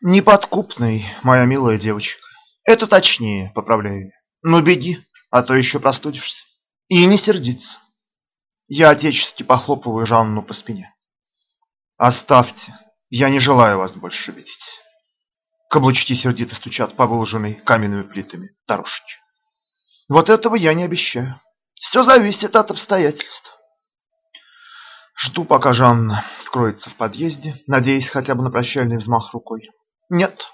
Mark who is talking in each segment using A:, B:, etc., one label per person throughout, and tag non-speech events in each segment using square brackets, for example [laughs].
A: Неподкупный, моя милая девочка. Это точнее, поправляю я. Ну беги, а то еще простудишься. И не сердиться. Я отечески похлопываю Жанну по спине. Оставьте, я не желаю вас больше видеть. Каблучки сердито стучат по выложенной каменными плитами дорожки. Вот этого я не обещаю. Все зависит от обстоятельств. Жду, пока Жанна скроется в подъезде, надеясь хотя бы на прощальный взмах рукой. Нет.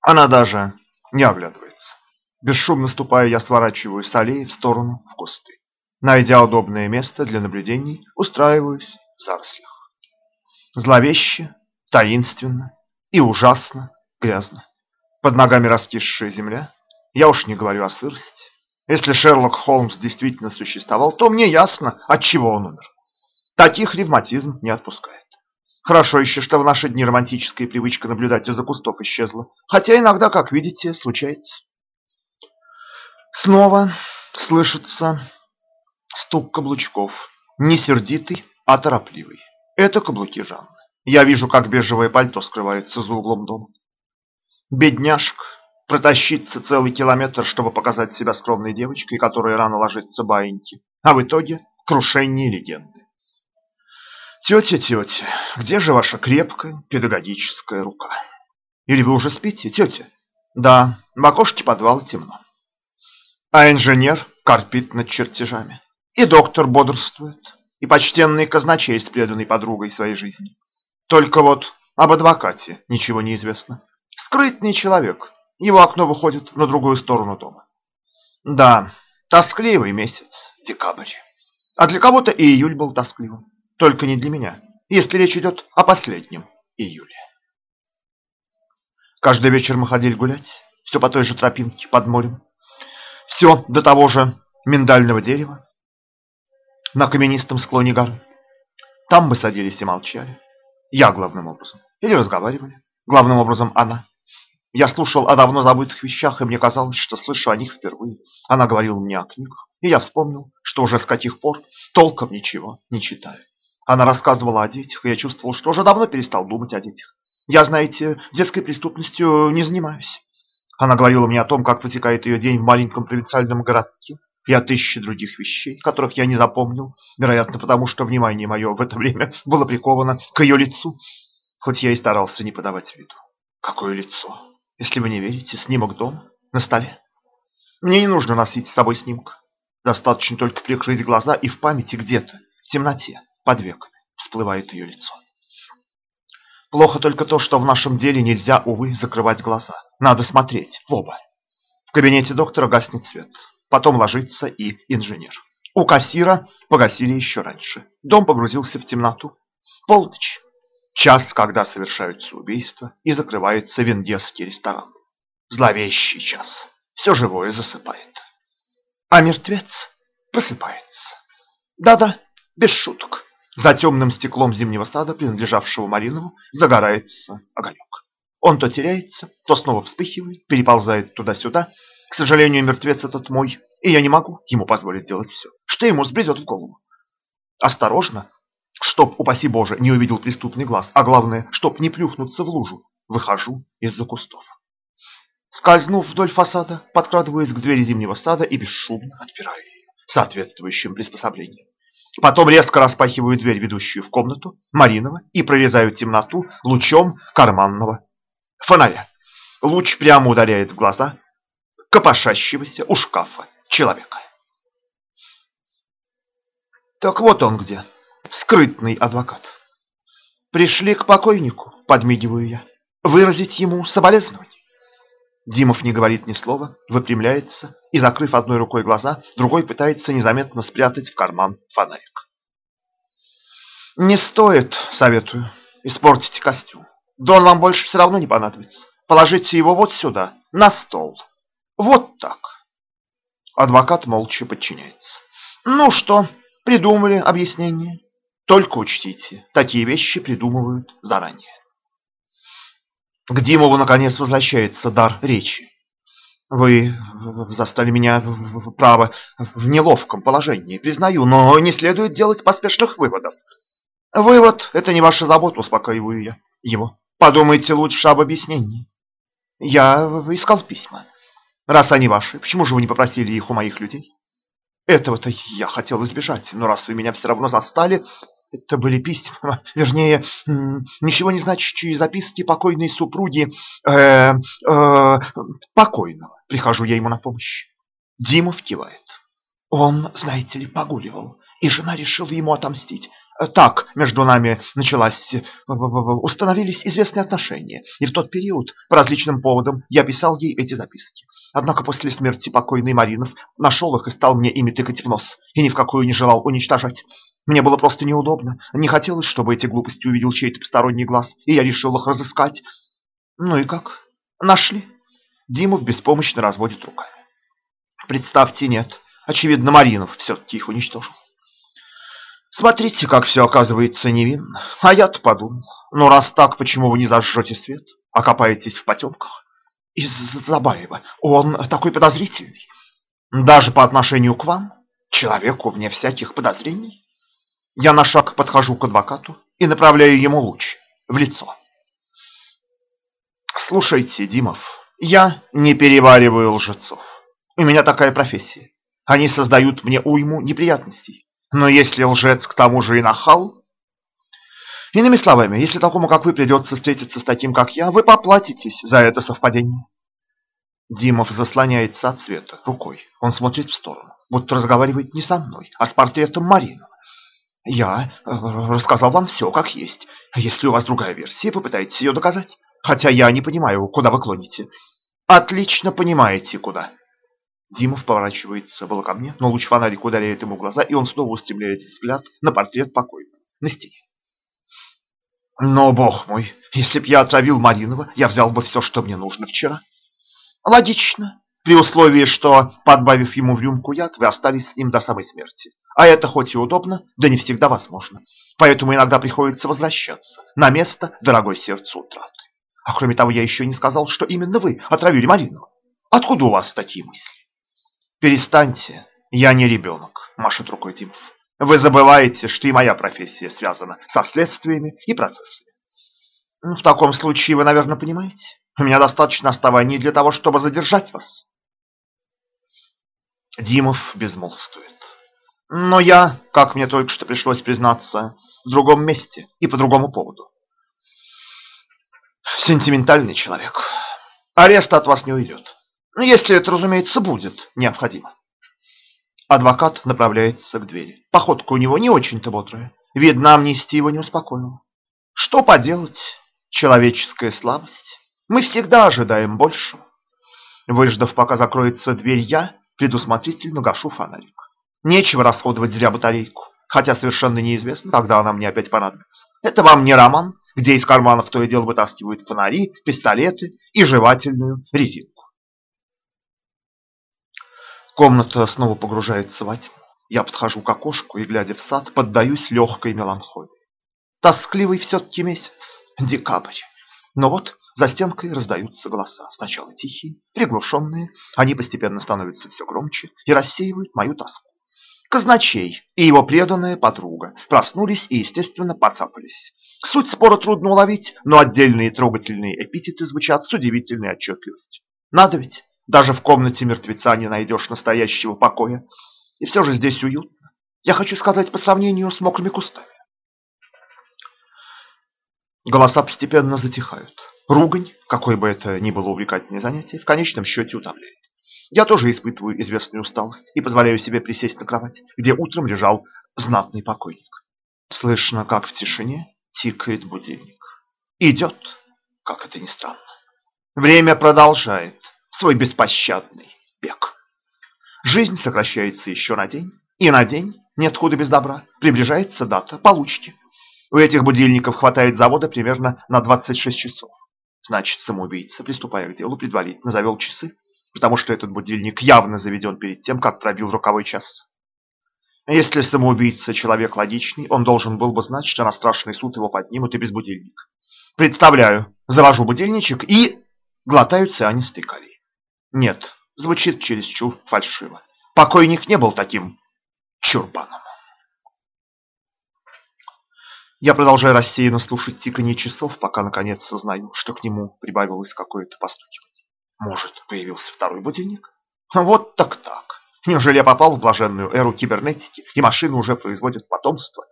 A: Она даже не оглядывается. Бесшумно ступая, я сворачиваю с аллеи в сторону в кусты. Найдя удобное место для наблюдений, устраиваюсь в зарослях. Зловеще, таинственно и ужасно грязно. Под ногами раскисшая земля. Я уж не говорю о сырости. Если Шерлок Холмс действительно существовал, то мне ясно, от чего он умер. Таких ревматизм не отпускает. Хорошо еще, что в наши дни романтическая привычка наблюдать из-за кустов исчезла. Хотя иногда, как видите, случается. Снова слышится стук каблучков. Не сердитый, а торопливый. Это каблуки Жанны. Я вижу, как бежевое пальто скрывается за углом дома. Бедняжка, протащиться целый километр, чтобы показать себя скромной девочкой, которая рано ложится баиньки. А в итоге крушение легенды. Тетя, тетя, где же ваша крепкая педагогическая рука? Или вы уже спите, тетя? Да, в окошке подвала темно. А инженер корпит над чертежами. И доктор бодрствует. И почтенный казначей с преданной подругой своей жизни. Только вот об адвокате ничего не известно. Скрытный человек. Его окно выходит на другую сторону дома. Да, тоскливый месяц, декабрь. А для кого-то и июль был тоскливым. Только не для меня, если речь идет о последнем июле. Каждый вечер мы ходили гулять, все по той же тропинке под морем. Все до того же миндального дерева на каменистом склоне горы. Там мы садились и молчали. Я главным образом. Или разговаривали. Главным образом она. Я слушал о давно забытых вещах, и мне казалось, что слышу о них впервые. Она говорила мне о книгах, и я вспомнил, что уже с каких пор толком ничего не читаю. Она рассказывала о детях, и я чувствовал, что уже давно перестал думать о детях. Я, знаете, детской преступностью не занимаюсь. Она говорила мне о том, как протекает ее день в маленьком провинциальном городке, и о тысяче других вещей, которых я не запомнил, вероятно, потому что внимание мое в это время [laughs] было приковано к ее лицу, хоть я и старался не подавать виду. Какое лицо? Если вы не верите, снимок дома, на столе. Мне не нужно носить с собой снимок. Достаточно только прикрыть глаза, и в памяти где-то, в темноте, под веками всплывает ее лицо. Плохо только то, что в нашем деле нельзя, увы, закрывать глаза. Надо смотреть в оба. В кабинете доктора гаснет свет. Потом ложится и инженер. У кассира погасили еще раньше. Дом погрузился в темноту. Полночь. Час, когда совершаются убийства и закрывается венгерский ресторан. Зловещий час. Все живое засыпает. А мертвец просыпается. Да-да, без шуток. За темным стеклом зимнего сада, принадлежавшего Маринову, загорается огонек. Он то теряется, то снова вспыхивает, переползает туда-сюда. К сожалению, мертвец этот мой, и я не могу ему позволить делать все, что ему сбредет в голову. Осторожно, чтоб, упаси Боже, не увидел преступный глаз, а главное, чтоб не плюхнуться в лужу, выхожу из-за кустов. Скользнув вдоль фасада, подкрадываюсь к двери зимнего сада и бесшумно отпираю ее соответствующим приспособлением. Потом резко распахиваю дверь, ведущую в комнату Маринова, и прорезаю темноту лучом карманного фонаря. Луч прямо ударяет в глаза копошащегося у шкафа человека. Так вот он где, скрытный адвокат. Пришли к покойнику, подмигиваю я, выразить ему соболезнование. Димов не говорит ни слова, выпрямляется и, закрыв одной рукой глаза, другой пытается незаметно спрятать в карман фонарик. «Не стоит, советую, испортить костюм. Да он вам больше все равно не понадобится. Положите его вот сюда, на стол. Вот так». Адвокат молча подчиняется. «Ну что, придумали объяснение? Только учтите, такие вещи придумывают заранее». К Димову, наконец, возвращается дар речи. Вы застали меня, право, в неловком положении, признаю, но не следует делать поспешных выводов. Вывод – это не ваша забота, успокаиваю я его. Подумайте лучше об объяснении. Я искал письма. Раз они ваши, почему же вы не попросили их у моих людей? Этого-то я хотел избежать, но раз вы меня все равно застали, это были письма, [laughs] вернее, ничего не значащие записки покойной супруги э, э, покойного. Прихожу я ему на помощь. Димов кивает. Он, знаете ли, погуливал, и жена решила ему отомстить. Так между нами началась, установились известные отношения, и в тот период по различным поводам я писал ей эти записки. Однако после смерти покойной Маринов нашел их и стал мне ими тыкать в нос, и ни в какую не желал уничтожать. Мне было просто неудобно, не хотелось, чтобы эти глупости увидел чей-то посторонний глаз, и я решил их разыскать. Ну и как? Нашли? Димов беспомощно разводит руками. Представьте, нет. Очевидно, Маринов все-таки их уничтожил. Смотрите, как все оказывается невинно. А я-то подумал, ну раз так, почему вы не зажжете свет, а копаетесь в потемках? Из Забаева. Он такой подозрительный. Даже по отношению к вам, человеку вне всяких подозрений. Я на шаг подхожу к адвокату и направляю ему луч в лицо. Слушайте, Димов, я не перевариваю лжецов. У меня такая профессия. Они создают мне уйму неприятностей. Но если лжец к тому же и нахал... Иными словами, если такому, как вы, придется встретиться с таким, как я, вы поплатитесь за это совпадение. Димов заслоняется от света рукой. Он смотрит в сторону, будто разговаривает не со мной, а с портретом Марины. Я э, рассказал вам все, как есть. Если у вас другая версия, попытайтесь ее доказать. Хотя я не понимаю, куда вы клоните. Отлично понимаете, куда. Димов поворачивается было ко мне, но луч фонарика ударяет ему глаза, и он снова устремляет взгляд на портрет покойного на стене. Но, бог мой, если б я отравил Маринова, я взял бы все, что мне нужно вчера. Логично, при условии, что, подбавив ему в рюмку яд, вы остались с ним до самой смерти. А это хоть и удобно, да не всегда возможно. Поэтому иногда приходится возвращаться на место дорогой сердцу утраты. А кроме того, я еще не сказал, что именно вы отравили Маринова. Откуда у вас такие мысли? Перестаньте, я не ребенок, машет рукой Димов. Вы забываете, что и моя профессия связана со следствиями и процессами. Ну, в таком случае вы, наверное, понимаете, у меня достаточно оснований для того, чтобы задержать вас. Димов безмолвствует. Но я, как мне только что пришлось признаться, в другом месте и по другому поводу. Сентиментальный человек. Арест от вас не уйдет. Ну, если это, разумеется, будет необходимо. Адвокат направляется к двери. Походка у него не очень-то бодрая. Видно, амнистия его не успокоила. Что поделать? Человеческая слабость. Мы всегда ожидаем большего. Выждав, пока закроется дверь, я предусмотрительно гашу фонарик. Нечего расходовать зря батарейку, хотя совершенно неизвестно, когда она мне опять понадобится. Это вам не роман, где из карманов то и дело вытаскивают фонари, пистолеты и жевательную резинку. Комната снова погружается во тьму. Я подхожу к окошку и, глядя в сад, поддаюсь легкой меланхолии. Тоскливый все-таки месяц, декабрь. Но вот за стенкой раздаются голоса. Сначала тихие, приглушенные, они постепенно становятся все громче и рассеивают мою тоску. Казначей и его преданная подруга проснулись и, естественно, поцапались. Суть спора трудно уловить, но отдельные трогательные эпитеты звучат с удивительной отчетливостью. Надо ведь даже в комнате мертвеца не найдешь настоящего покоя. И все же здесь уютно. Я хочу сказать по сравнению с мокрыми кустами. Голоса постепенно затихают. Ругань, какой бы это ни было увлекательное занятие, в конечном счете утомляет. Я тоже испытываю известную усталость и позволяю себе присесть на кровать, где утром лежал знатный покойник. Слышно, как в тишине тикает будильник. Идет, как это ни странно. Время продолжает свой беспощадный бег. Жизнь сокращается еще на день, и на день, нет худа без добра, приближается дата получки. У этих будильников хватает завода примерно на 26 часов. Значит, самоубийца, приступая к делу, предварительно завел часы, потому что этот будильник явно заведен перед тем, как пробил роковой час. Если самоубийца человек логичный, он должен был бы знать, что на страшный суд его поднимут и без будильника. Представляю, завожу будильничек и глотаю цианистый калий. Нет, звучит чересчур фальшиво. Покойник не был таким чурбаном. Я продолжаю рассеянно слушать тиканье часов, пока наконец сознаю, что к нему прибавилось какое-то постукивание. Может, появился второй будильник? Вот так так. Неужели я попал в блаженную эру кибернетики, и машины уже производят потомство?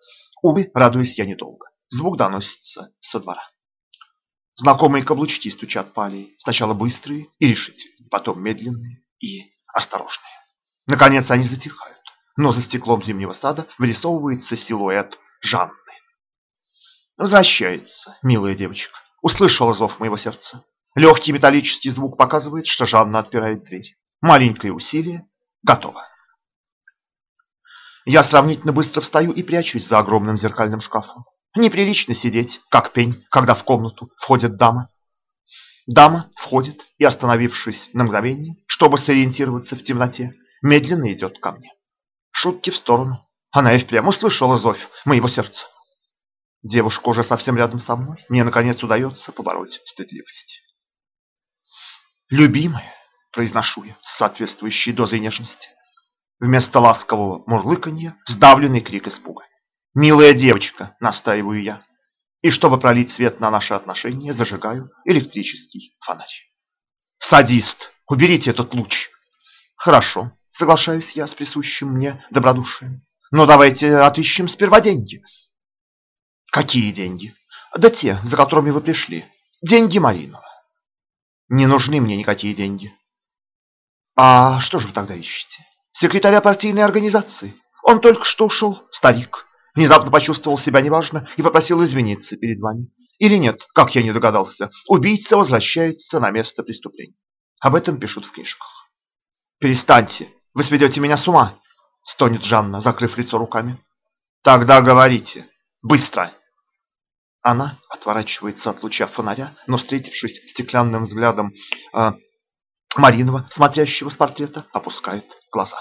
A: Увы, радуюсь я недолго. Звук доносится со двора. Знакомые каблучки стучат по аллее. Сначала быстрые и решительные, потом медленные и осторожные. Наконец они затихают, но за стеклом зимнего сада вырисовывается силуэт Жанны. Возвращается, милая девочка. Услышала зов моего сердца. Легкий металлический звук показывает, что Жанна отпирает дверь. Маленькое усилие. Готово. Я сравнительно быстро встаю и прячусь за огромным зеркальным шкафом. Неприлично сидеть, как пень, когда в комнату входит дама. Дама входит и, остановившись на мгновение, чтобы сориентироваться в темноте, медленно идет ко мне. Шутки в сторону. Она и впрямь услышала зов моего сердца. Девушка уже совсем рядом со мной. Мне, наконец, удается побороть стыдливость. «Любимая», — произношу я с соответствующей дозой нежности. Вместо ласкового мурлыканья сдавленный крик испуга. «Милая девочка», — настаиваю я. И чтобы пролить свет на наши отношения, зажигаю электрический фонарь. «Садист, уберите этот луч!» «Хорошо», — соглашаюсь я с присущим мне добродушием. «Но давайте отыщем сперва деньги». Какие деньги? Да те, за которыми вы пришли. Деньги Маринова. Не нужны мне никакие деньги. А что же вы тогда ищете? Секретаря партийной организации. Он только что ушел, старик. Внезапно почувствовал себя неважно и попросил извиниться перед вами. Или нет, как я не догадался, убийца возвращается на место преступления. Об этом пишут в книжках. Перестаньте, вы сведете меня с ума, стонет Жанна, закрыв лицо руками. Тогда говорите, быстро. Она отворачивается от луча фонаря, но, встретившись стеклянным взглядом э, Маринова, смотрящего с портрета, опускает глаза.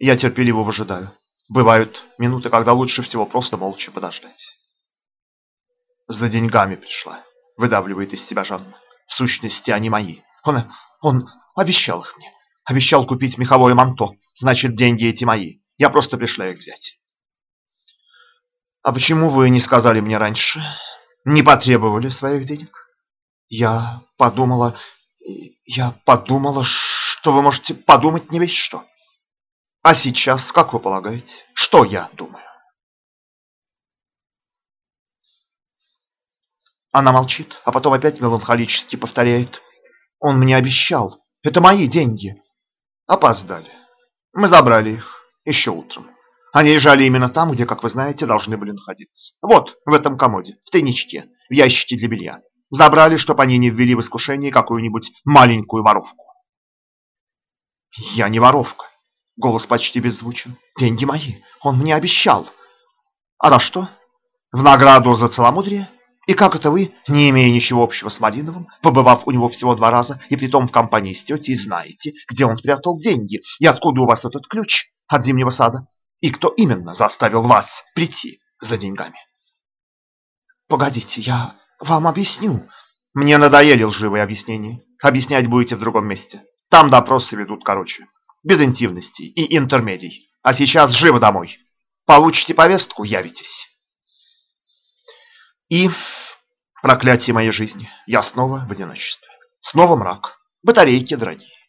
A: Я терпеливо выжидаю. Бывают минуты, когда лучше всего просто молча подождать. За деньгами пришла, выдавливает из себя Жанна. В сущности, они мои. Он, он обещал их мне. Обещал купить меховое манто. Значит, деньги эти мои. Я просто пришла их взять. А почему вы не сказали мне раньше? Не потребовали своих денег? Я подумала... Я подумала, что вы можете подумать не весь что. А сейчас, как вы полагаете, что я думаю? Она молчит, а потом опять меланхолически повторяет. Он мне обещал. Это мои деньги. Опоздали. Мы забрали их еще утром. Они лежали именно там, где, как вы знаете, должны были находиться. Вот, в этом комоде, в тайничке, в ящике для белья. Забрали, чтобы они не ввели в искушение какую-нибудь маленькую воровку. Я не воровка. Голос почти беззвучен. Деньги мои. Он мне обещал. А за что? В награду за целомудрие? И как это вы, не имея ничего общего с Мариновым, побывав у него всего два раза, и притом в компании с тетей, знаете, где он прятал деньги, и откуда у вас этот ключ от зимнего сада? И кто именно заставил вас прийти за деньгами? Погодите, я вам объясню. Мне надоели лживые объяснения. Объяснять будете в другом месте. Там допросы ведут короче. Без интимностей и интермедий. А сейчас живо домой. Получите повестку, явитесь. И, проклятие моей жизни, я снова в одиночестве. Снова мрак. Батарейки дорогие.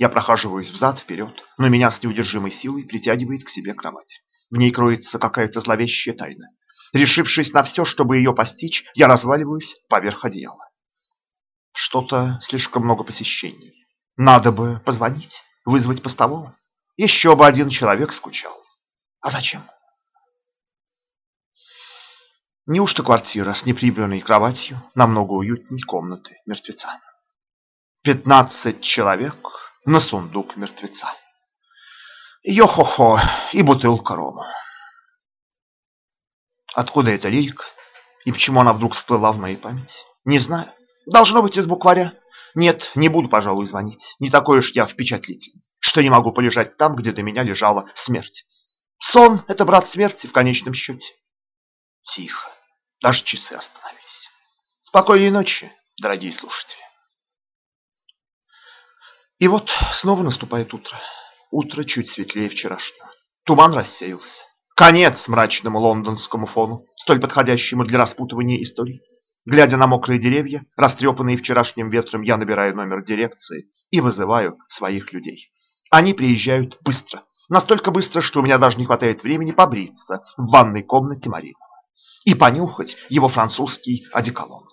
A: Я прохаживаюсь взад-вперед, но меня с неудержимой силой притягивает к себе кровать. В ней кроется какая-то зловещая тайна. Решившись на все, чтобы ее постичь, я разваливаюсь поверх одеяла. Что-то слишком много посещений. Надо бы позвонить, вызвать постового. Еще бы один человек скучал. А зачем? Неужто квартира с неприбранной кроватью намного уютней комнаты мертвеца? Пятнадцать человек на сундук мертвеца. Йо-хо-хо, и бутылка рома. Откуда эта лирика? И почему она вдруг всплыла в моей памяти? Не знаю. Должно быть из букваря. Нет, не буду, пожалуй, звонить. Не такой уж я впечатлительный, что не могу полежать там, где до меня лежала смерть. Сон — это брат смерти в конечном счете. Тихо. Даже часы остановились. Спокойной ночи, дорогие слушатели. И вот снова наступает утро. Утро чуть светлее вчерашнего. Туман рассеялся. Конец мрачному лондонскому фону, столь подходящему для распутывания историй. Глядя на мокрые деревья, растрепанные вчерашним ветром, я набираю номер дирекции и вызываю своих людей. Они приезжают быстро. Настолько быстро, что у меня даже не хватает времени побриться в ванной комнате Маринова и понюхать его французский одеколон.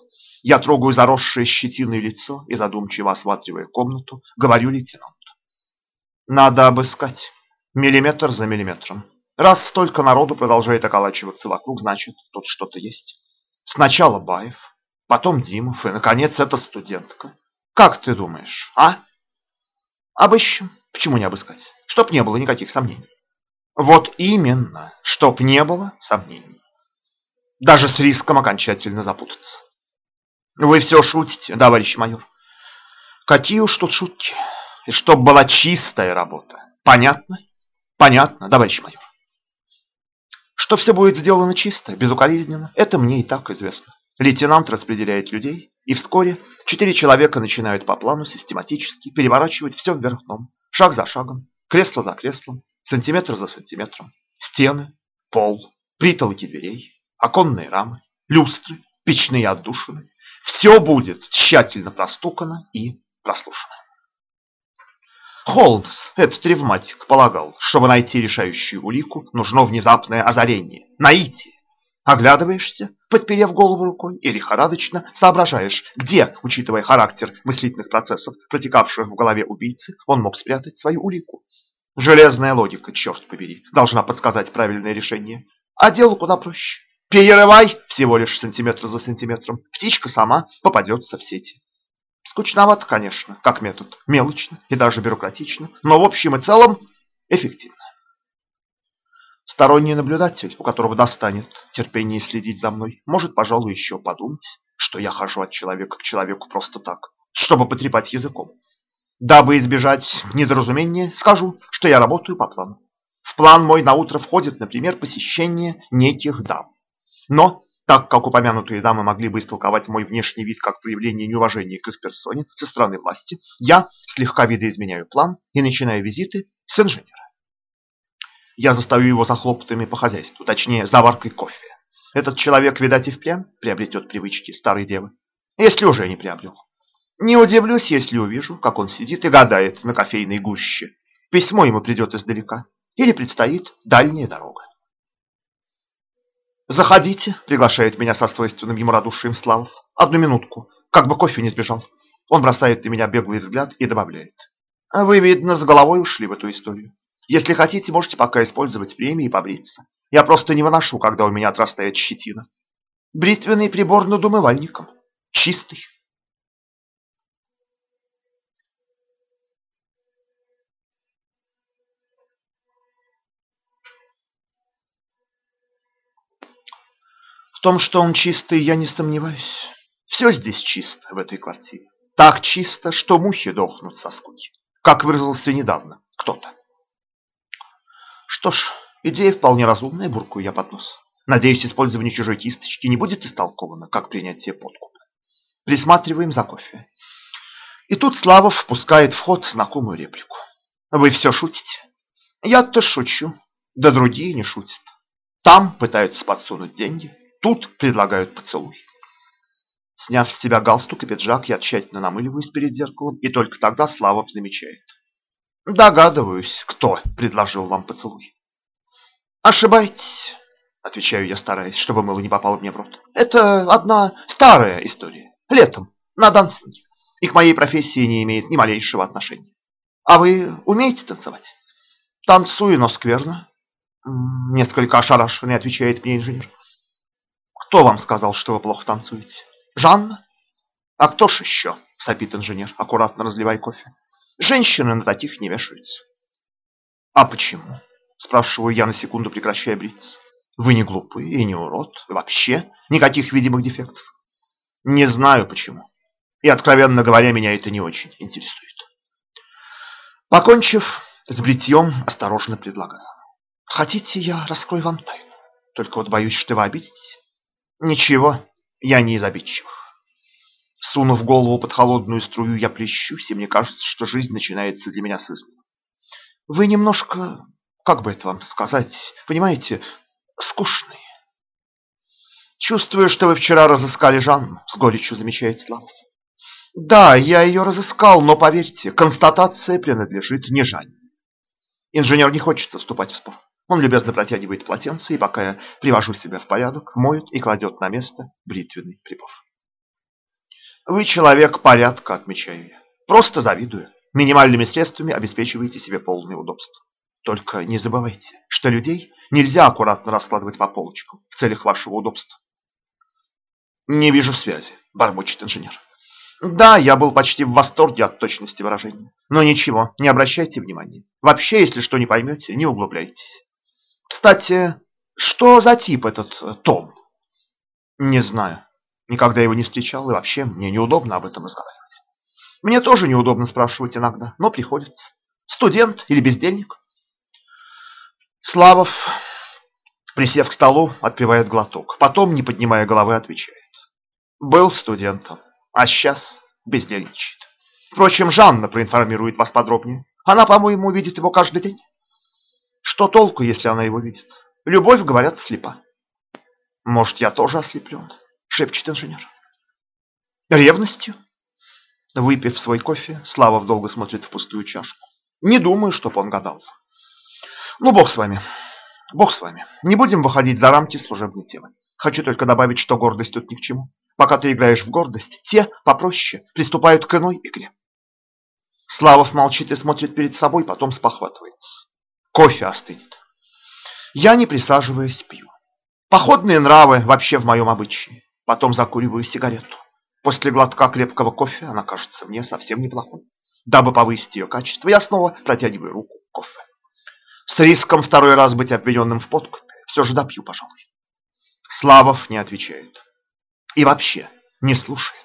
A: Я трогаю заросшее щетиной лицо и, задумчиво осматривая комнату, говорю лейтенанту. Надо обыскать. Миллиметр за миллиметром. Раз столько народу продолжает околачиваться вокруг, значит, тут что-то есть. Сначала Баев, потом Димов и, наконец, эта студентка. Как ты думаешь, а? Обыщем. Почему не обыскать? Чтоб не было никаких сомнений. Вот именно, чтоб не было сомнений. Даже с риском окончательно запутаться. Вы все шутите, товарищ майор. Какие уж тут шутки. И чтоб была чистая работа. Понятно? Понятно, товарищ майор. Что все будет сделано чисто, безукоризненно, это мне и так известно. Лейтенант распределяет людей, и вскоре четыре человека начинают по плану систематически переворачивать все вверх дном, шаг за шагом, кресло за креслом, сантиметр за сантиметром, стены, пол, притолоки дверей, оконные рамы, люстры, печные отдушины. Все будет тщательно простукано и прослушано. Холмс, этот ревматик, полагал, чтобы найти решающую улику, нужно внезапное озарение, наитие. Оглядываешься, подперев голову рукой, и лихорадочно соображаешь, где, учитывая характер мыслительных процессов, протекавших в голове убийцы, он мог спрятать свою улику. Железная логика, черт побери, должна подсказать правильное решение. А дело куда проще. Перерывай всего лишь сантиметр за сантиметром. Птичка сама попадется в сети. Скучновато, конечно, как метод, мелочно и даже бюрократично, но в общем и целом эффективно. Сторонний наблюдатель, у которого достанет терпение следить за мной, может, пожалуй, еще подумать, что я хожу от человека к человеку просто так, чтобы потрепать языком. Дабы избежать недоразумения, скажу, что я работаю по плану. В план мой на утро входит, например, посещение неких дам. Но так как упомянутые дамы могли бы истолковать мой внешний вид как проявление неуважения к их персоне со стороны власти, я слегка видоизменяю план и начинаю визиты с инженера. Я застаю его за хлопотами по хозяйству, точнее, за варкой кофе. Этот человек, видать, и впрямь приобретет привычки старой девы, если уже не приобрел. Не удивлюсь, если увижу, как он сидит и гадает на кофейной гуще. Письмо ему придет издалека или предстоит дальняя дорога. «Заходите», — приглашает меня со свойственным ему радушием Славов. «Одну минутку, как бы кофе не сбежал». Он бросает на меня беглый взгляд и добавляет. «Вы, видно, с головой ушли в эту историю. Если хотите, можете пока использовать премии и побриться. Я просто не выношу, когда у меня отрастает щетина. Бритвенный прибор над умывальником. Чистый». В том, что он чистый, я не сомневаюсь. Все здесь чисто, в этой квартире. Так чисто, что мухи дохнут со скуки. Как выразился недавно кто-то. Что ж, идея вполне разумная, буркую я под нос. Надеюсь, использование чужой кисточки не будет истолковано, как принятие подкупа. Присматриваем за кофе. И тут Славов впускает в ход знакомую реплику. Вы все шутите? Я-то шучу, да другие не шутят. Там пытаются подсунуть деньги, Тут предлагают поцелуй. Сняв с себя галстук и пиджак, я тщательно намыливаюсь перед зеркалом, и только тогда Славов замечает. Догадываюсь, кто предложил вам поцелуй. Ошибаетесь, отвечаю я, стараясь, чтобы мыло не попало мне в рот. Это одна старая история. Летом, на дансинге. И к моей профессии не имеет ни малейшего отношения. А вы умеете танцевать? Танцую, но скверно. Несколько ошарашенный отвечает мне инженер. Кто вам сказал, что вы плохо танцуете? Жанна? А кто ж еще? Сопит инженер, аккуратно разливая кофе. Женщины на таких не вешаются. А почему? Спрашиваю я на секунду, прекращая бриться. Вы не глупый и не урод. Вообще никаких видимых дефектов. Не знаю почему. И, откровенно говоря, меня это не очень интересует. Покончив с бритьем, осторожно предлагаю. Хотите, я раскрою вам тайну? Только вот боюсь, что вы обидитесь. Ничего, я не из обидчивых. Сунув голову под холодную струю, я плещусь, и мне кажется, что жизнь начинается для меня с изного. Вы немножко как бы это вам сказать, понимаете, скучные. Чувствую, что вы вчера разыскали Жанну, с горечью замечает Славов. Да, я ее разыскал, но поверьте, констатация принадлежит не Жанне. Инженер не хочет вступать в спор. Он любезно протягивает полотенце, и пока я привожу себя в порядок, моет и кладет на место бритвенный прибор. Вы человек порядка, отмечаю я. Просто завидую. Минимальными средствами обеспечиваете себе полное удобство. Только не забывайте, что людей нельзя аккуратно раскладывать по полочкам в целях вашего удобства. Не вижу связи, бормочет инженер. Да, я был почти в восторге от точности выражения. Но ничего, не обращайте внимания. Вообще, если что не поймете, не углубляйтесь. Кстати, что за тип этот э, Том? Не знаю. Никогда его не встречал, и вообще мне неудобно об этом разговаривать. Мне тоже неудобно спрашивать иногда, но приходится. Студент или бездельник? Славов, присев к столу, отпивает глоток. Потом, не поднимая головы, отвечает. Был студентом, а сейчас бездельничает. Впрочем, Жанна проинформирует вас подробнее. Она, по-моему, видит его каждый день. Что толку, если она его видит? Любовь, говорят, слепа. Может, я тоже ослеплен, шепчет инженер. Ревностью? Выпив свой кофе, Славов долго смотрит в пустую чашку. Не думаю, чтоб он гадал. Ну, бог с вами. Бог с вами. Не будем выходить за рамки служебной темы. Хочу только добавить, что гордость тут ни к чему. Пока ты играешь в гордость, те, попроще, приступают к иной игре. Славов молчит и смотрит перед собой, потом спохватывается. Кофе остынет. Я, не присаживаясь, пью. Походные нравы вообще в моем обычае. Потом закуриваю сигарету. После глотка крепкого кофе она кажется мне совсем неплохой. Дабы повысить ее качество, я снова протягиваю руку к кофе. С риском второй раз быть обвиненным в подкупе, все же допью, пожалуй. Славов не отвечает. И вообще не слушает.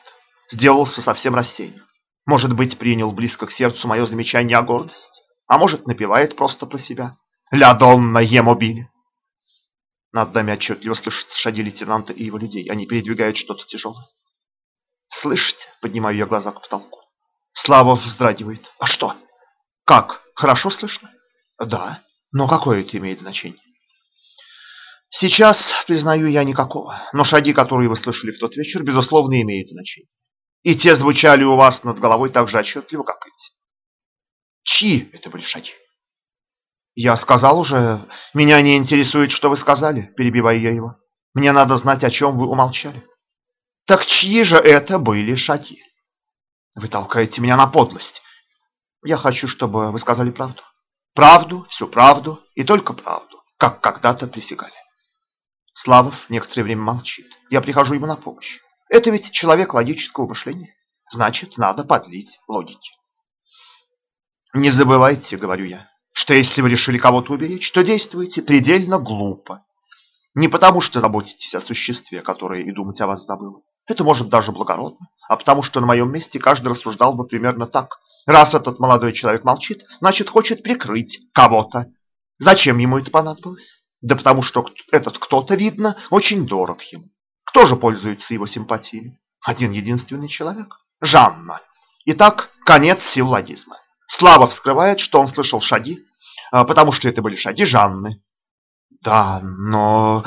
A: Сделался совсем рассеянным. Может быть, принял близко к сердцу мое замечание о гордости. А может, напевает просто про себя. «Ля донна емобили». Над нами отчетливо слышатся шаги лейтенанта и его людей. Они передвигают что-то тяжелое. «Слышите?» — поднимаю я глаза к потолку. Славов вздрагивает. «А что? Как? Хорошо слышно?» «Да. Но какое это имеет значение?» Сейчас, признаю я, никакого. Но шаги, которые вы слышали в тот вечер, безусловно, имеют значение. И те звучали у вас над головой так же отчетливо, как эти. Чьи это были шаги? Я сказал уже, меня не интересует, что вы сказали, перебивая я его. Мне надо знать, о чем вы умолчали. Так чьи же это были шаги? Вы толкаете меня на подлость. Я хочу, чтобы вы сказали правду. Правду, всю правду и только правду, как когда-то присягали. Славов некоторое время молчит. Я прихожу ему на помощь. Это ведь человек логического мышления. Значит, надо подлить логики. Не забывайте, говорю я, что если вы решили кого-то уберечь, то действуете предельно глупо. Не потому, что заботитесь о существе, которое и думать о вас забыло. Это может даже благородно, а потому что на моем месте каждый рассуждал бы примерно так. Раз этот молодой человек молчит, значит хочет прикрыть кого-то. Зачем ему это понадобилось? Да потому что этот кто-то, видно, очень дорог ему. Кто же пользуется его симпатиями? Один единственный человек. Жанна. Итак, конец силлогизма. Слава вскрывает, что он слышал шаги, а, потому что это были шаги Жанны. Да, но...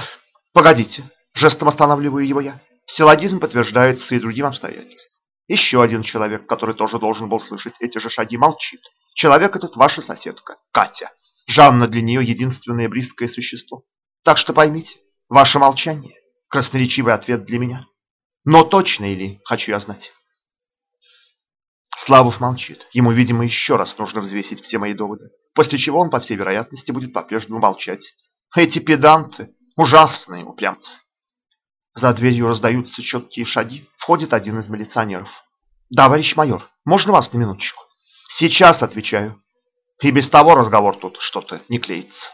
A: Погодите, жестом останавливаю его я. Силлогизм подтверждается и другим обстоятельством. Еще один человек, который тоже должен был слышать эти же шаги, молчит. Человек этот ваша соседка, Катя. Жанна для нее единственное близкое существо. Так что поймите, ваше молчание – красноречивый ответ для меня. Но точно или хочу я знать? Славов молчит. Ему, видимо, еще раз нужно взвесить все мои доводы. После чего он, по всей вероятности, будет по-прежнему молчать. Эти педанты – ужасные упрямцы. За дверью раздаются четкие шаги. Входит один из милиционеров. «Товарищ майор, можно вас на минуточку?» «Сейчас», – отвечаю. И без того разговор тут что-то не клеится.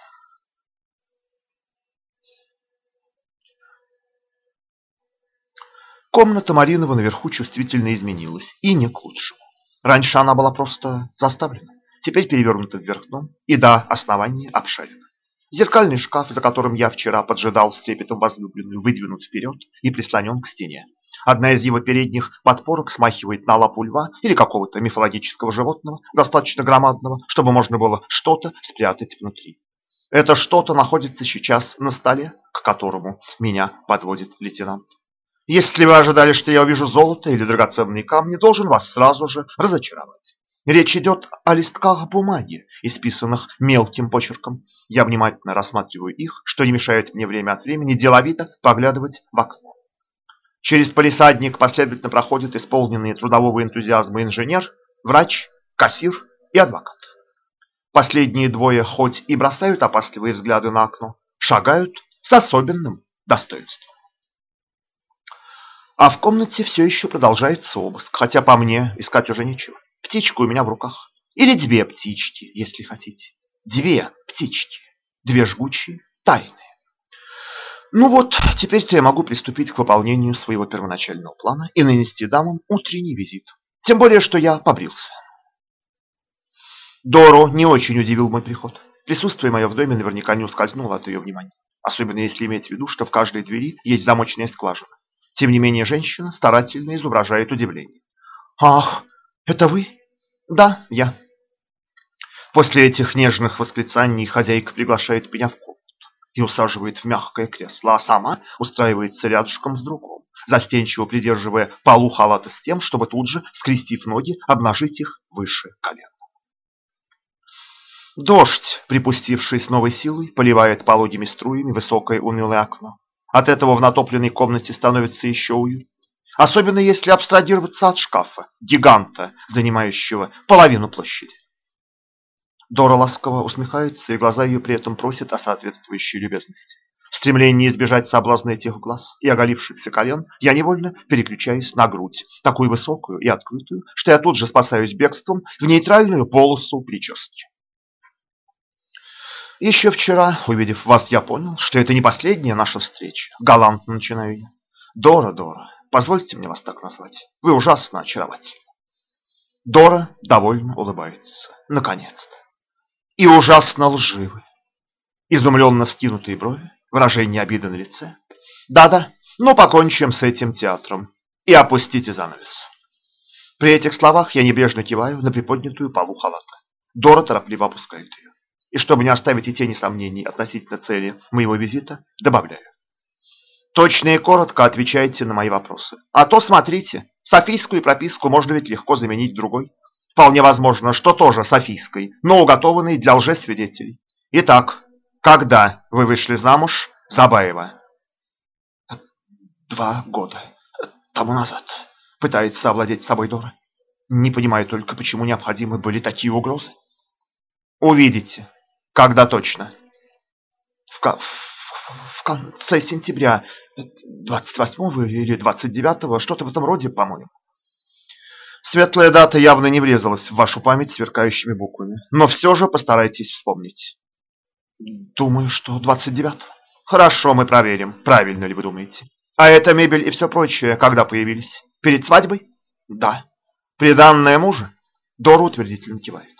A: Комната Маринова наверху чувствительно изменилась, и не к лучшему. Раньше она была просто заставлена, теперь перевернута вверх дном и до основания обшарена. Зеркальный шкаф, за которым я вчера поджидал с трепетом возлюбленную, выдвинут вперед и прислонен к стене. Одна из его передних подпорок смахивает на лапу льва или какого-то мифологического животного, достаточно громадного, чтобы можно было что-то спрятать внутри. Это что-то находится сейчас на столе, к которому меня подводит лейтенант. Если вы ожидали, что я увижу золото или драгоценные камни, должен вас сразу же разочаровать. Речь идет о листках бумаги, исписанных мелким почерком. Я внимательно рассматриваю их, что не мешает мне время от времени деловито поглядывать в окно. Через полисадник последовательно проходят исполненные трудового энтузиазма инженер, врач, кассир и адвокат. Последние двое хоть и бросают опасливые взгляды на окно, шагают с особенным достоинством. А в комнате все еще продолжается обыск, хотя по мне искать уже нечего. Птичка у меня в руках. Или две птички, если хотите. Две птички. Две жгучие, тайные. Ну вот, теперь-то я могу приступить к выполнению своего первоначального плана и нанести дамам утренний визит. Тем более, что я побрился. Доро не очень удивил мой приход. Присутствие мое в доме наверняка не ускользнуло от ее внимания. Особенно если иметь в виду, что в каждой двери есть замочная скважина. Тем не менее, женщина старательно изображает удивление. «Ах, это вы?» «Да, я». После этих нежных восклицаний хозяйка приглашает меня в комнату и усаживает в мягкое кресло, а сама устраивается рядышком с другом, застенчиво придерживая полу халата с тем, чтобы тут же, скрестив ноги, обнажить их выше колен. Дождь, припустивший с новой силой, поливает пологими струями высокое унылое окно. От этого в натопленной комнате становится еще уютнее. Особенно если абстрагироваться от шкафа, гиганта, занимающего половину площади. Дора ласково усмехается, и глаза ее при этом просят о соответствующей любезности. В стремлении избежать соблазна этих глаз и оголившихся колен, я невольно переключаюсь на грудь, такую высокую и открытую, что я тут же спасаюсь бегством в нейтральную полосу прически. Еще вчера, увидев вас, я понял, что это не последняя наша встреча. Галантно начинаю я. Дора, Дора, позвольте мне вас так назвать. Вы ужасно очаровательны. Дора довольно улыбается. Наконец-то. И ужасно лживы. Изумленно вскинутые брови, выражение обиды на лице. Да-да, но покончим с этим театром. И опустите занавес. При этих словах я небрежно киваю на приподнятую полу халата. Дора торопливо опускает ее. И чтобы не оставить и тени сомнений относительно цели моего визита, добавляю. Точно и коротко отвечайте на мои вопросы. А то смотрите, софийскую прописку можно ведь легко заменить другой. Вполне возможно, что тоже софийской, но уготованной для лжесвидетелей. Итак, когда вы вышли замуж за Баева? Два года тому назад. Пытается овладеть собой Дора. Не понимаю только, почему необходимы были такие угрозы. Увидите. Когда точно? В, в, конце сентября, 28 или 29, что-то в этом роде, по-моему. Светлая дата явно не врезалась в вашу память сверкающими буквами, но все же постарайтесь вспомнить. Думаю, что 29. Хорошо, мы проверим, правильно ли вы думаете. А эта мебель и все прочее, когда появились? Перед свадьбой? Да. Приданное мужа? Дора утвердительно кивает.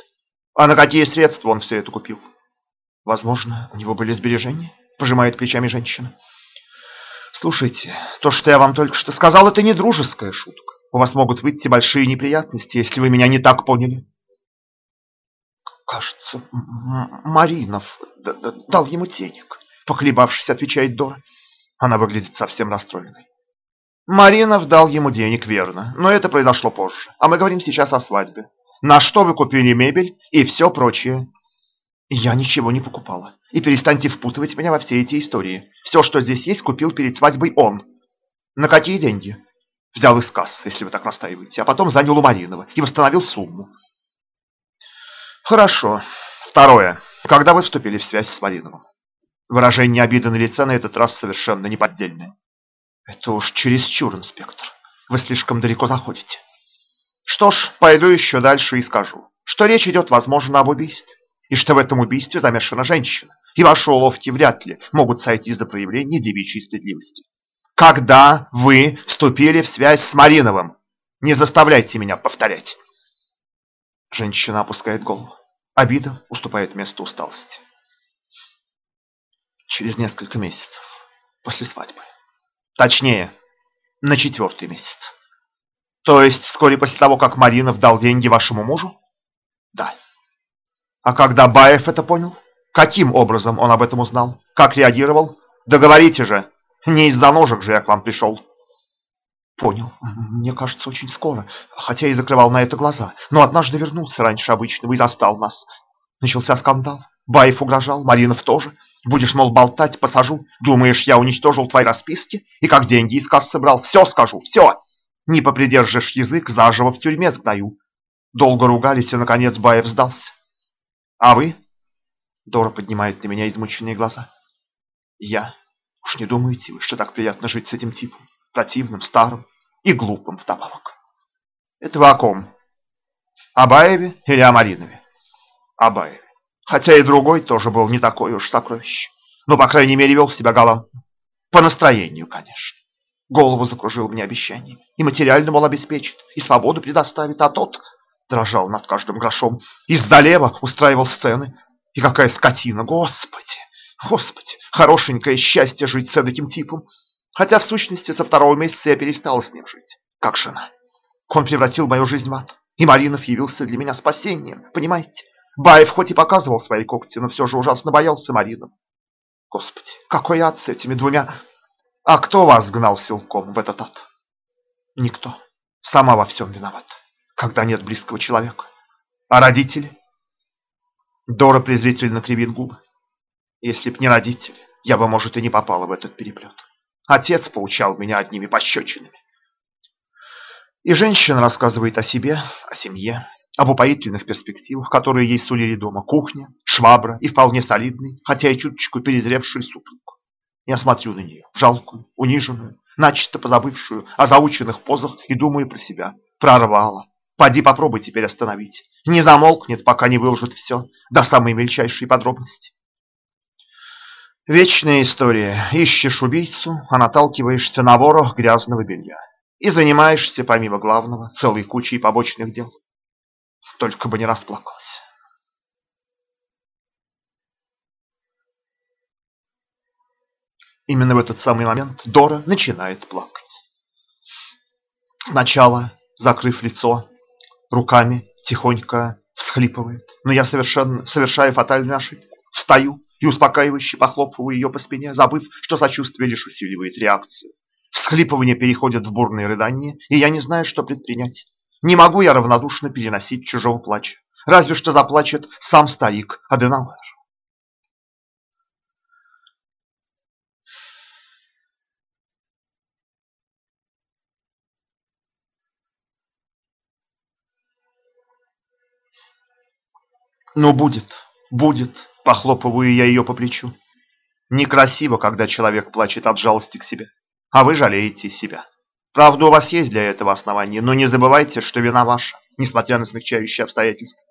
A: А на какие средства он все это купил? Возможно, у него были сбережения? Пожимает плечами женщина. Слушайте, то, что я вам только что сказал, это не дружеская шутка. У вас могут выйти большие неприятности, если вы меня не так поняли. Кажется, Маринов дал ему денег. Поколебавшись, отвечает Дора. Она выглядит совсем расстроенной. Маринов дал ему денег, верно, но это произошло позже. А мы говорим сейчас о свадьбе. На что вы купили мебель и все прочее. Я ничего не покупала. И перестаньте впутывать меня во все эти истории. Все, что здесь есть, купил перед свадьбой он. На какие деньги? Взял из кассы, если вы так настаиваете, а потом занял у Маринова и восстановил сумму. Хорошо. Второе. Когда вы вступили в связь с Мариновым? Выражение обиды на лице на этот раз совершенно неподдельное. Это уж чересчур, инспектор. Вы слишком далеко заходите. Что ж, пойду еще дальше и скажу, что речь идет, возможно, об убийстве и что в этом убийстве замешана женщина, и ваши уловки вряд ли могут сойти за проявление девичьей стыдливости. Когда вы вступили в связь с Мариновым? Не заставляйте меня повторять. Женщина опускает голову. Обида уступает место усталости. Через несколько месяцев после свадьбы. Точнее, на четвертый месяц. То есть вскоре после того, как Маринов дал деньги вашему мужу? Да. А когда Баев это понял? Каким образом он об этом узнал? Как реагировал? Договорите же. Не из-за ножек же я к вам пришел. Понял. Мне кажется, очень скоро. Хотя и закрывал на это глаза. Но однажды вернулся раньше обычного и застал нас. Начался скандал. Баев угрожал, Маринов тоже. Будешь, мол, болтать, посажу. Думаешь, я уничтожил твои расписки? И как деньги из кассы брал? Все скажу, все. Не попридержишь язык, заживо в тюрьме сгною. Долго ругались, и, наконец, Баев сдался. А вы? Дора поднимает на меня измученные глаза. Я? Уж не думаете вы, что так приятно жить с этим типом? Противным, старым и глупым вдобавок. Это вы о ком? О Баеве или о Маринове? О Баеве. Хотя и другой тоже был не такой уж сокровище. Но, по крайней мере, вел себя галантно. По настроению, конечно. Голову закружил мне обещаниями. И материально, мол, обеспечит, и свободу предоставит, а тот дрожал над каждым грошом. Издалева устраивал сцены. И какая скотина, господи! Господи, хорошенькое счастье жить с таким типом. Хотя, в сущности, со второго месяца я перестала с ним жить, как жена. Он превратил мою жизнь в ад. И Маринов явился для меня спасением, понимаете? Баев хоть и показывал свои когти, но все же ужасно боялся Марину. Господи, какой ад с этими двумя! А кто вас гнал силком в этот ад? Никто. Сама во всем виновата, когда нет близкого человека. А родители? Дора презрительно кривит губы. Если б не родители, я бы, может, и не попала в этот переплет. Отец поучал меня одними пощечинами. И женщина рассказывает о себе, о семье, об упоительных перспективах, которые ей сулили дома кухня, швабра и вполне солидный, хотя и чуточку перезревший супруг. Я смотрю на нее, жалкую, униженную, начисто позабывшую о заученных позах и думаю про себя. Прорвала. Поди попробуй теперь остановить. Не замолкнет, пока не выложит все, до самой мельчайшей подробности. Вечная история. Ищешь убийцу, а наталкиваешься на ворох грязного белья. И занимаешься, помимо главного, целой кучей побочных дел. Только бы не расплакалась. Именно в этот самый момент Дора начинает плакать. Сначала, закрыв лицо, руками тихонько всхлипывает. Но я совершенно совершаю фатальную ошибку. Встаю и успокаивающе похлопываю ее по спине, забыв, что сочувствие лишь усиливает реакцию. Всхлипывание переходит в бурные рыдания, и я не знаю, что предпринять. Не могу я равнодушно переносить чужого плача. Разве что заплачет сам старик Аденауэр. Ну, будет, будет, похлопываю я ее по плечу. Некрасиво, когда человек плачет от жалости к себе, а вы жалеете себя. Правда, у вас есть для этого основания, но не забывайте, что вина ваша, несмотря на смягчающие обстоятельства.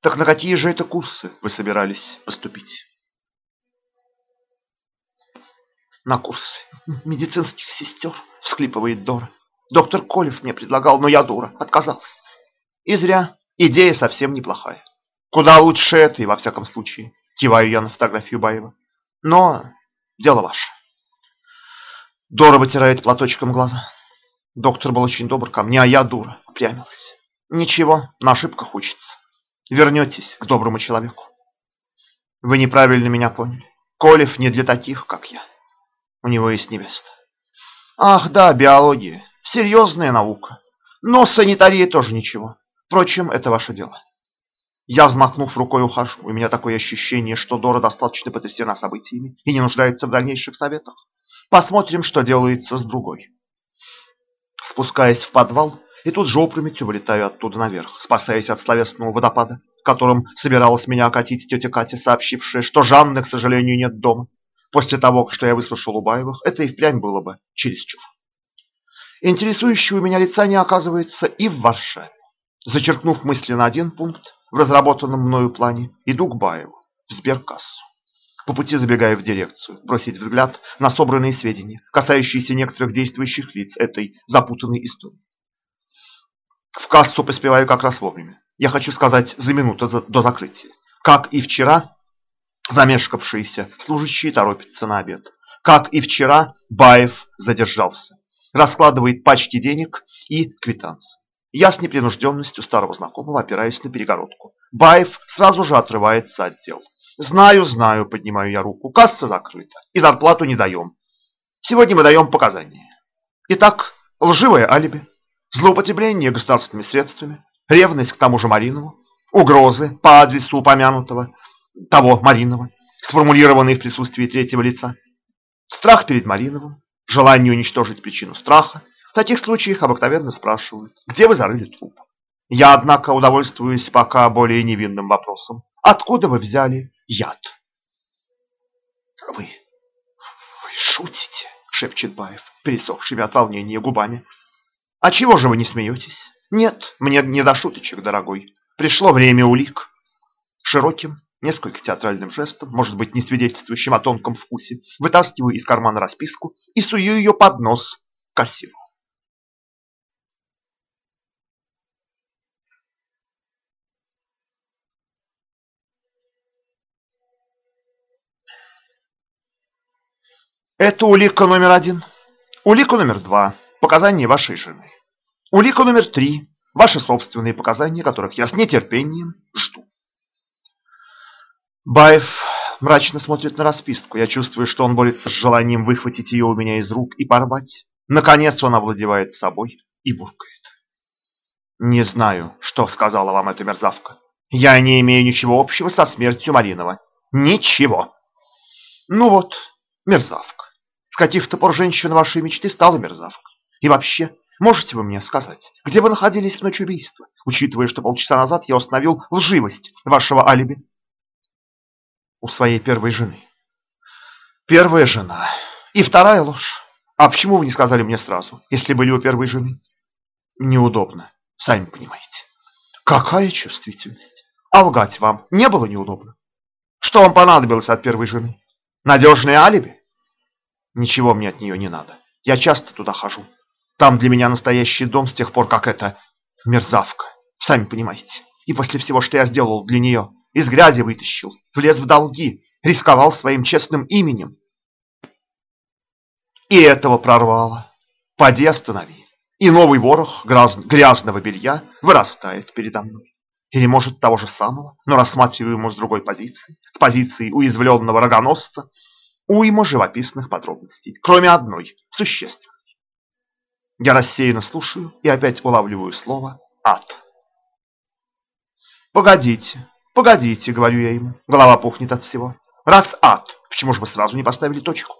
A: Так на какие же это курсы вы собирались поступить? На курсы медицинских сестер, всхлипывает Дора. Доктор Колев мне предлагал, но я дура, отказалась. И зря. Идея совсем неплохая. Куда лучше этой, во всяком случае. Киваю я на фотографию Баева. Но дело ваше. Дора вытирает платочком глаза. Доктор был очень добр ко мне, а я дура, упрямилась. Ничего, на ошибках учится. Вернетесь к доброму человеку. Вы неправильно меня поняли. Колев не для таких, как я. У него есть невеста. Ах, да, биология. Серьезная наука. Но санитария тоже ничего. Впрочем, это ваше дело. Я, взмахнув рукой, ухожу. У меня такое ощущение, что Дора достаточно потрясена событиями и не нуждается в дальнейших советах. Посмотрим, что делается с другой. Спускаясь в подвал, и тут же опрометью вылетаю оттуда наверх, спасаясь от словесного водопада, которым собиралась меня окатить тетя Катя, сообщившая, что Жанны, к сожалению, нет дома. После того, что я выслушал у Баевых, это и впрямь было бы чересчур. Интересующего меня лица не оказывается и в Варшаве. Зачеркнув мысленно один пункт в разработанном мною плане, иду к Баеву, в сберкассу. По пути забегаю в дирекцию, бросить взгляд на собранные сведения, касающиеся некоторых действующих лиц этой запутанной истории. В кассу поспеваю как раз вовремя. Я хочу сказать за минуту до закрытия. Как и вчера, замешкавшиеся служащие торопятся на обед. Как и вчера, Баев задержался. Раскладывает пачки денег и квитанции. Я с непринужденностью старого знакомого опираюсь на перегородку. Баев сразу же отрывается от дел. Знаю, знаю, поднимаю я руку. Касса закрыта. И зарплату не даем. Сегодня мы даем показания. Итак, лживое алиби, злоупотребление государственными средствами, ревность к тому же Маринову, угрозы по адресу упомянутого того Маринова, сформулированные в присутствии третьего лица, страх перед Мариновым, желание уничтожить причину страха. В таких случаях обыкновенно спрашивают, где вы зарыли труп. Я, однако, удовольствуюсь пока более невинным вопросом. Откуда вы взяли яд? Вы, вы шутите, шепчет Баев, пересохшими от волнения губами. А чего же вы не смеетесь? Нет, мне не до шуточек, дорогой. Пришло время улик. Широким, несколько театральным жестом, может быть, не свидетельствующим о тонком вкусе, вытаскиваю из кармана расписку и сую ее под нос кассиру. Это улика номер один. Улика номер два. Показания вашей жены. Улика номер три. Ваши собственные показания, которых я с нетерпением жду. Баев мрачно смотрит на расписку. Я чувствую, что он борется с желанием выхватить ее у меня из рук и порвать. Наконец он овладевает собой и буркает. Не знаю, что сказала вам эта мерзавка. Я не имею ничего общего со смертью Маринова. Ничего. Ну вот, мерзавка. С каких-то пор женщина вашей мечты стала мерзавкой. И вообще, можете вы мне сказать, где вы находились в ночь убийства, учитывая, что полчаса назад я установил лживость вашего алиби? У своей первой жены. Первая жена. И вторая ложь. А почему вы не сказали мне сразу, если были у первой жены? Неудобно, сами понимаете. Какая чувствительность. А лгать вам не было неудобно? Что вам понадобилось от первой жены? Надежное алиби? Ничего мне от нее не надо. Я часто туда хожу. Там для меня настоящий дом с тех пор, как это мерзавка. Сами понимаете. И после всего, что я сделал для нее, из грязи вытащил, влез в долги, рисковал своим честным именем. И этого прорвало. Поди останови. И новый ворох грязного белья вырастает передо мной. Или, может, того же самого, но рассматриваемого с другой позиции, с позиции уязвленного рогоносца, уйма живописных подробностей, кроме одной, существенной. Я рассеянно слушаю и опять улавливаю слово «ад». «Погодите, погодите», — говорю я ему, голова пухнет от всего. «Раз ад, почему же вы сразу не поставили точку?»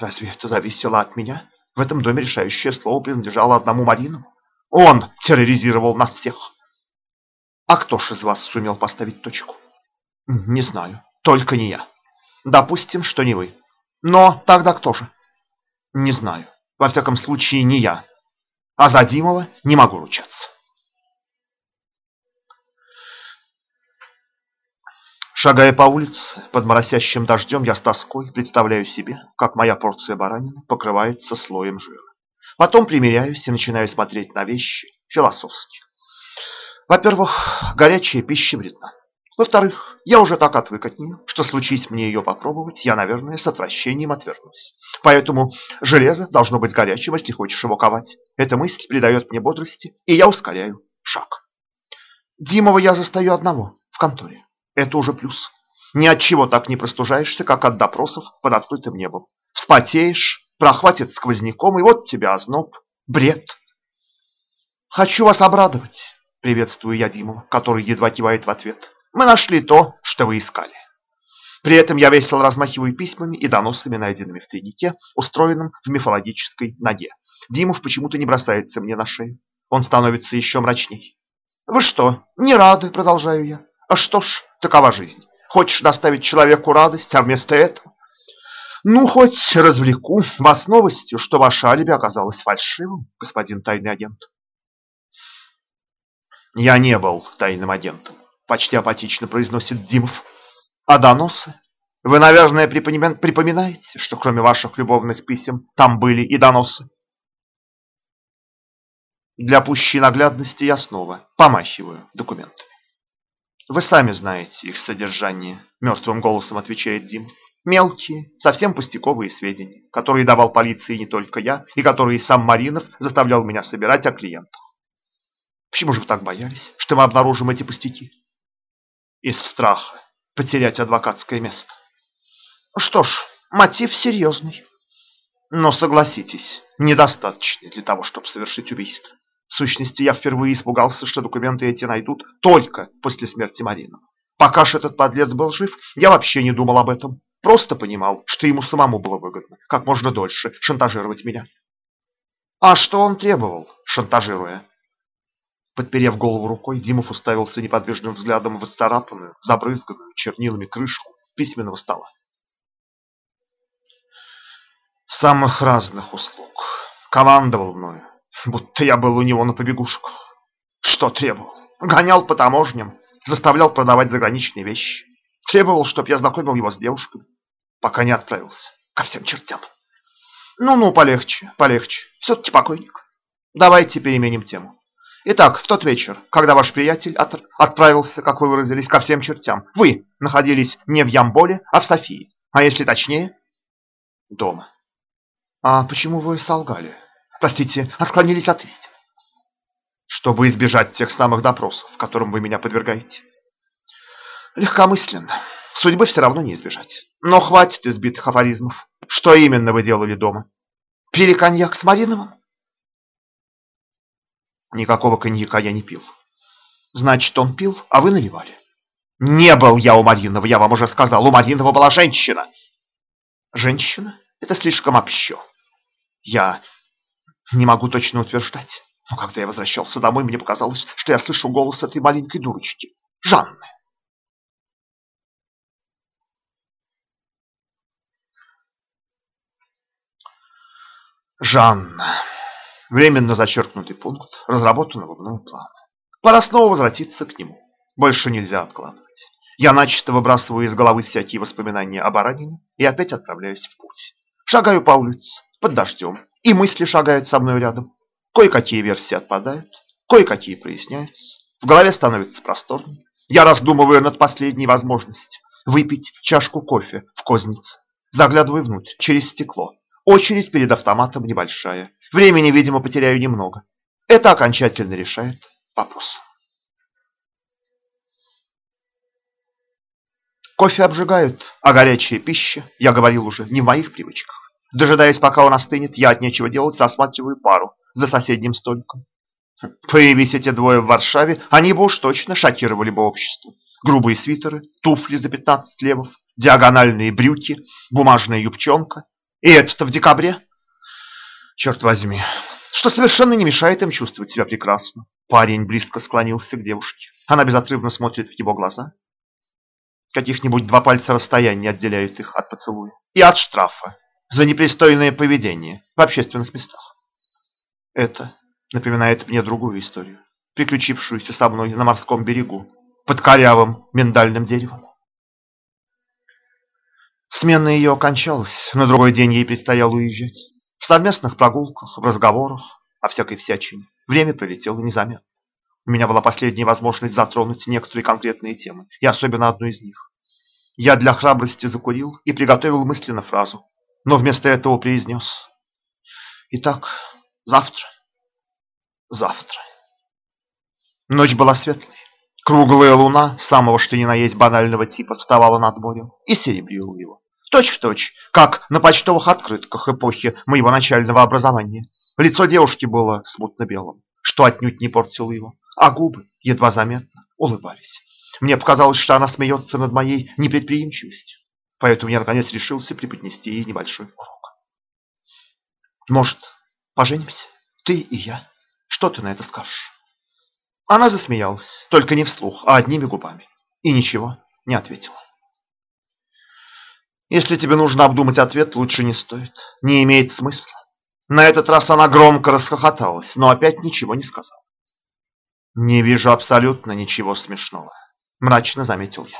A: «Разве это зависело от меня? В этом доме решающее слово принадлежало одному Марину. Он терроризировал нас всех». «А кто ж из вас сумел поставить точку?» «Не знаю, только не я». Допустим, что не вы. Но тогда кто же? Не знаю. Во всяком случае, не я. А за Димова не могу ручаться. Шагая по улице, под моросящим дождем, я с тоской представляю себе, как моя порция баранины покрывается слоем жира. Потом примеряюсь и начинаю смотреть на вещи философски. Во-первых, горячая пища вредна. Во-вторых, я уже так отвык от нее, что случись мне ее попробовать, я, наверное, с отвращением отвернусь. Поэтому железо должно быть горячим, если хочешь его ковать. Эта мысль придает мне бодрости, и я ускоряю шаг. Димова я застаю одного в конторе. Это уже плюс. Ни от чего так не простужаешься, как от допросов под открытым небом. Вспотеешь, прохватит сквозняком, и вот тебя озноб, бред. Хочу вас обрадовать, приветствую я Димова, который едва кивает в ответ. Мы нашли то, что вы искали. При этом я весело размахиваю письмами и доносами, найденными в тайнике, устроенном в мифологической ноге. Димов почему-то не бросается мне на шею. Он становится еще мрачней. «Вы что, не рады?» – продолжаю я. «А что ж, такова жизнь. Хочешь доставить человеку радость, а вместо этого ну, хоть развлеку вас новостью, что ваше алиби оказалось фальшивым, господин тайный агент. Я не был тайным агентом. Почти апатично произносит Димов. А доносы? Вы, наверное, припоминаете, что кроме ваших любовных писем там были и доносы? Для пущей наглядности я снова помахиваю документами. Вы сами знаете их содержание, мертвым голосом отвечает Димов. Мелкие, совсем пустяковые сведения, которые давал полиции не только я, и которые сам Маринов заставлял меня собирать о клиентах. Почему же вы так боялись, что мы обнаружим эти пустяки? Из страха потерять адвокатское место. Что ж, мотив серьезный. Но согласитесь, недостаточный для того, чтобы совершить убийство. В сущности, я впервые испугался, что документы эти найдут только после смерти Марина. Пока ж этот подлец был жив, я вообще не думал об этом. Просто понимал, что ему самому было выгодно, как можно дольше шантажировать меня. А что он требовал, шантажируя? Подперев голову рукой, Димов уставился неподвижным взглядом в исцарапанную, забрызганную чернилами крышку письменного стола. Самых разных услуг. Командовал мною, будто я был у него на побегушку. Что требовал? Гонял по таможням, заставлял продавать заграничные вещи. Требовал, чтоб я знакомил его с девушками, пока не отправился ко всем чертям. Ну-ну, полегче, полегче. Все-таки покойник. Давайте переменим тему. Итак, в тот вечер, когда ваш приятель от... отправился, как вы выразились, ко всем чертям, вы находились не в Ямболе, а в Софии. А если точнее, дома. А почему вы солгали? Простите, отклонились от истины. Чтобы избежать тех самых допросов, которым вы меня подвергаете. Легкомысленно. Судьбы все равно не избежать. Но хватит избитых афоризмов. Что именно вы делали дома? Пили коньяк с Мариновым? Никакого коньяка я не пил. Значит, он пил, а вы наливали. Не был я у Маринова, я вам уже сказал. У Маринова была женщина. Женщина? Это слишком общо. Я не могу точно утверждать. Но когда я возвращался домой, мне показалось, что я слышу голос этой маленькой дурочки. Жанны. Жанна. Временно зачеркнутый пункт разработанного мною плана. Пора снова возвратиться к нему. Больше нельзя откладывать. Я начисто выбрасываю из головы всякие воспоминания о баранине и опять отправляюсь в путь. Шагаю по улице, под дождем, и мысли шагают со мной рядом. Кое-какие версии отпадают, кое-какие проясняются. В голове становится просторнее. Я раздумываю над последней возможностью выпить чашку кофе в кознице. Заглядываю внутрь, через стекло. Очередь перед автоматом небольшая. Времени, видимо, потеряю немного. Это окончательно решает вопрос. Кофе обжигают, а горячая пища, я говорил уже, не в моих привычках. Дожидаясь, пока он остынет, я от нечего делать рассматриваю пару за соседним столиком. Появись эти двое в Варшаве, они бы уж точно шокировали бы общество. Грубые свитеры, туфли за 15 левов, диагональные брюки, бумажная юбчонка. И это-то в декабре. Черт возьми, что совершенно не мешает им чувствовать себя прекрасно. Парень близко склонился к девушке. Она безотрывно смотрит в его глаза. Каких-нибудь два пальца расстояния отделяют их от поцелуя. И от штрафа за непристойное поведение в общественных местах. Это напоминает мне другую историю, приключившуюся со мной на морском берегу, под корявым миндальным деревом. Смена ее окончалась, на другой день ей предстояло уезжать. В совместных прогулках, в разговорах о всякой всячине. Время пролетело незаметно. У меня была последняя возможность затронуть некоторые конкретные темы, и особенно одну из них. Я для храбрости закурил и приготовил мысленно фразу, но вместо этого произнес. Итак, завтра. Завтра. Ночь была светлой. Круглая луна, самого что ни на есть банального типа, вставала над морем и серебрила его. Точь в точь, как на почтовых открытках эпохи моего начального образования. Лицо девушки было смутно белым, что отнюдь не портило его, а губы, едва заметно, улыбались. Мне показалось, что она смеется над моей непредприимчивостью, поэтому я наконец решился преподнести ей небольшой урок. «Может, поженимся? Ты и я? Что ты на это скажешь?» Она засмеялась, только не вслух, а одними губами, и ничего не ответила. Если тебе нужно обдумать ответ, лучше не стоит. Не имеет смысла. На этот раз она громко расхохоталась, но опять ничего не сказала. «Не вижу абсолютно ничего смешного», – мрачно заметил я.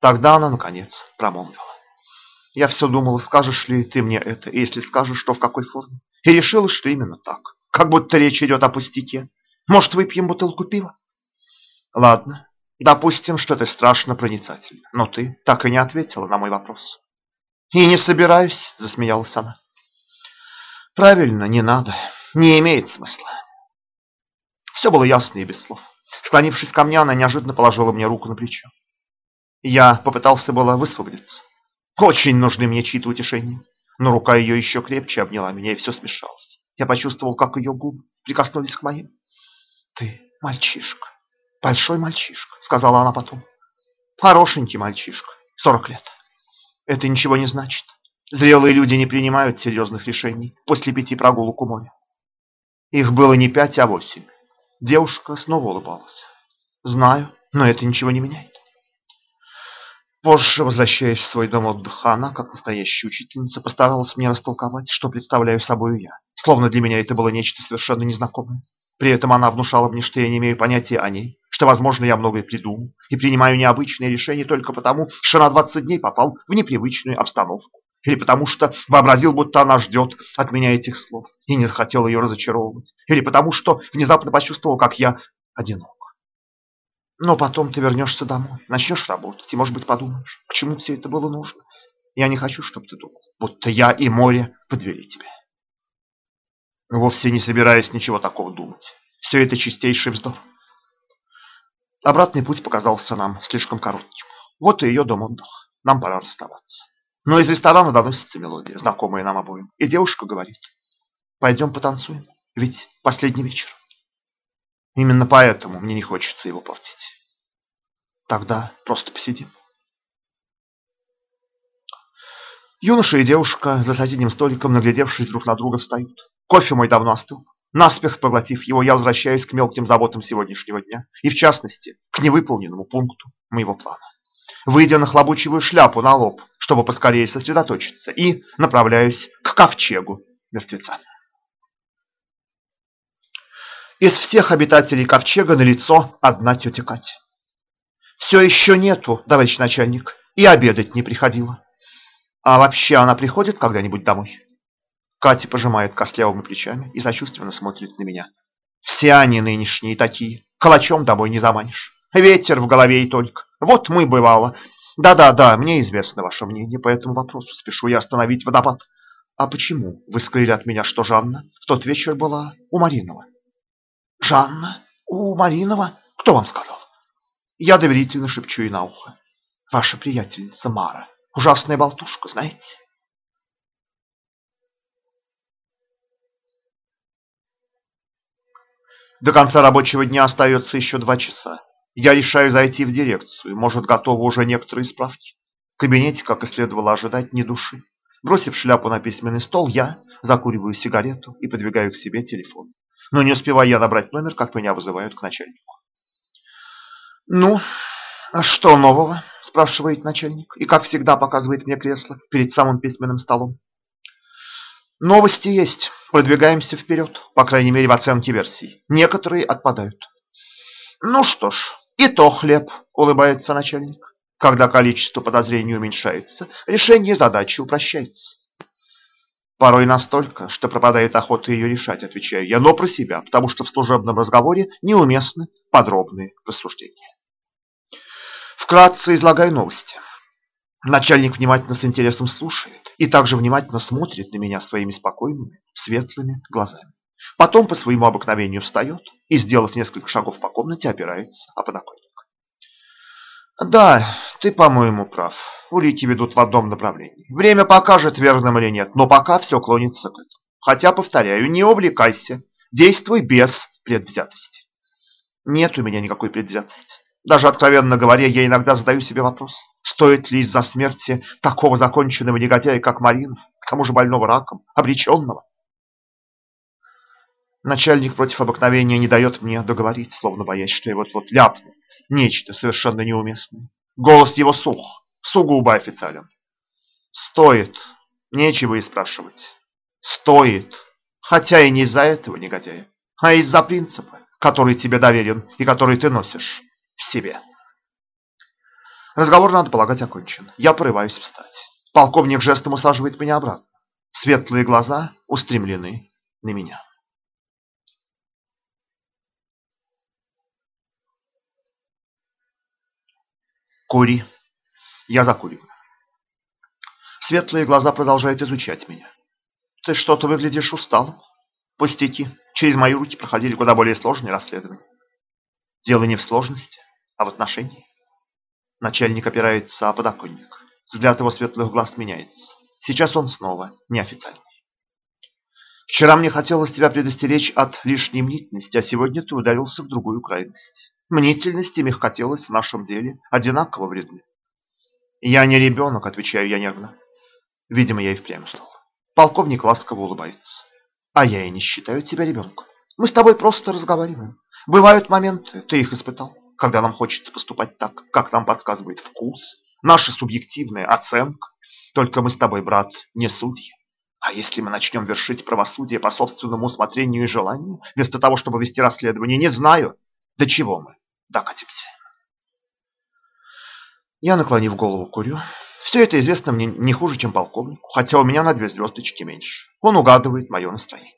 A: Тогда она, наконец, промолвила. «Я все думала, скажешь ли ты мне это, и если скажешь, то в какой форме?» И решила, что именно так, как будто речь идет о пустяке. Может, выпьем бутылку пива? Ладно, допустим, что ты страшно проницательна, но ты так и не ответила на мой вопрос. И не собираюсь, засмеялась она. Правильно, не надо, не имеет смысла. Все было ясно и без слов. Склонившись ко мне, она неожиданно положила мне руку на плечо. Я попытался было высвободиться. Очень нужны мне чьи-то утешения. Но рука ее еще крепче обняла меня, и все смешалось. Я почувствовал, как ее губы прикоснулись к моим. «Ты мальчишка, большой мальчишка», — сказала она потом. «Хорошенький мальчишка, сорок лет. Это ничего не значит. Зрелые люди не принимают серьезных решений после пяти прогулок у моря. Их было не пять, а восемь. Девушка снова улыбалась. Знаю, но это ничего не меняет. Позже, возвращаясь в свой дом отдыха, она, как настоящая учительница, постаралась мне растолковать, что представляю собой я. Словно для меня это было нечто совершенно незнакомое. При этом она внушала мне, что я не имею понятия о ней, что, возможно, я многое придумал и принимаю необычные решения только потому, что на 20 дней попал в непривычную обстановку. Или потому что вообразил, будто она ждет от меня этих слов и не захотел ее разочаровывать. Или потому что внезапно почувствовал, как я одинок. Но потом ты вернешься домой, начнешь работать и, может быть, подумаешь, к чему все это было нужно. Я не хочу, чтобы ты думал, будто я и море подвели тебя. Вовсе не собираюсь ничего такого думать. Все это чистейший вздор. Обратный путь показался нам слишком коротким. Вот и ее дом отдых. Нам пора расставаться. Но из ресторана доносится мелодия, знакомая нам обоим. И девушка говорит, пойдем потанцуем, ведь последний вечер. Именно поэтому мне не хочется его портить. Тогда просто посидим. Юноша и девушка за соседним столиком, наглядевшись друг на друга, встают. Кофе мой давно остыл. Наспех поглотив его, я возвращаюсь к мелким заботам сегодняшнего дня. И в частности, к невыполненному пункту моего плана. Выйдя на хлобучевую шляпу на лоб, чтобы поскорее сосредоточиться, и направляюсь к ковчегу мертвеца. Из всех обитателей ковчега на лицо одна тетя Катя. Все еще нету, товарищ начальник, и обедать не приходила. А вообще она приходит когда-нибудь домой? Катя пожимает костлявыми плечами и сочувственно смотрит на меня. Все они нынешние такие, калачом домой не заманишь. Ветер в голове и только. Вот мы бывало. Да-да-да, мне известно ваше мнение по этому вопросу. Спешу я остановить водопад. А почему вы скрыли от меня, что Жанна в тот вечер была у Маринова? Жанна? У Маринова? Кто вам сказал? Я доверительно шепчу ей на ухо. Ваша приятельница Мара. Ужасная болтушка, знаете? До конца рабочего дня остается еще два часа. Я решаю зайти в дирекцию. Может, готовы уже некоторые справки. В кабинете, как и следовало ожидать, ни души. Бросив шляпу на письменный стол, я закуриваю сигарету и подвигаю к себе телефон. Но не успеваю я набрать номер, как меня вызывают к начальнику. «Ну, а что нового?» – спрашивает начальник. И, как всегда, показывает мне кресло перед самым письменным столом. Новости есть. Продвигаемся вперед, по крайней мере, в оценке версий. Некоторые отпадают. Ну что ж, и то хлеб, улыбается начальник. Когда количество подозрений уменьшается, решение задачи упрощается. Порой настолько, что пропадает охота ее решать, отвечаю я, но про себя, потому что в служебном разговоре неуместны подробные рассуждения. Вкратце излагаю новости. Начальник внимательно с интересом слушает и также внимательно смотрит на меня своими спокойными, светлыми глазами. Потом по своему обыкновению встает и, сделав несколько шагов по комнате, опирается о подоконник. Да, ты, по-моему, прав. Улики ведут в одном направлении. Время покажет, верным или нет, но пока все клонится к этому. Хотя, повторяю, не увлекайся. Действуй без предвзятости. Нет у меня никакой предвзятости. Даже, откровенно говоря, я иногда задаю себе вопрос, стоит ли из-за смерти такого законченного негодяя, как Маринов, к тому же больного раком, обреченного? Начальник против обыкновения не дает мне договорить, словно боясь, что я вот-вот ляпну нечто совершенно неуместное. Голос его сух, сугубо официален. Стоит, нечего и спрашивать. Стоит, хотя и не из-за этого негодяя, а из-за принципа, который тебе доверен и который ты носишь в себе. Разговор, надо полагать, окончен. Я порываюсь встать. Полковник жестом усаживает меня обратно. Светлые глаза устремлены на меня. Кури. Я закуриваю. Светлые глаза продолжают изучать меня. Ты что-то выглядишь усталым. Пустяки. Через мои руки проходили куда более сложные расследования. Дело не в сложности, а в отношении. Начальник опирается о подоконник. Взгляд его светлых глаз меняется. Сейчас он снова неофициальный. Вчера мне хотелось тебя предостеречь от лишней мнительности, а сегодня ты ударился в другую крайность. Мнительность и мягкотелость в нашем деле одинаково вредны. Я не ребенок, отвечаю я нервно. Видимо, я и впрямь устал. Полковник ласково улыбается. А я и не считаю тебя ребенком. Мы с тобой просто разговариваем. Бывают моменты, ты их испытал, когда нам хочется поступать так, как нам подсказывает вкус, наша субъективная оценка. Только мы с тобой, брат, не судьи. А если мы начнем вершить правосудие по собственному усмотрению и желанию, вместо того, чтобы вести расследование, не знаю, до чего мы докатимся. Я, наклонив голову, курю. Все это известно мне не хуже, чем полковнику, хотя у меня на две звездочки меньше. Он угадывает мое настроение.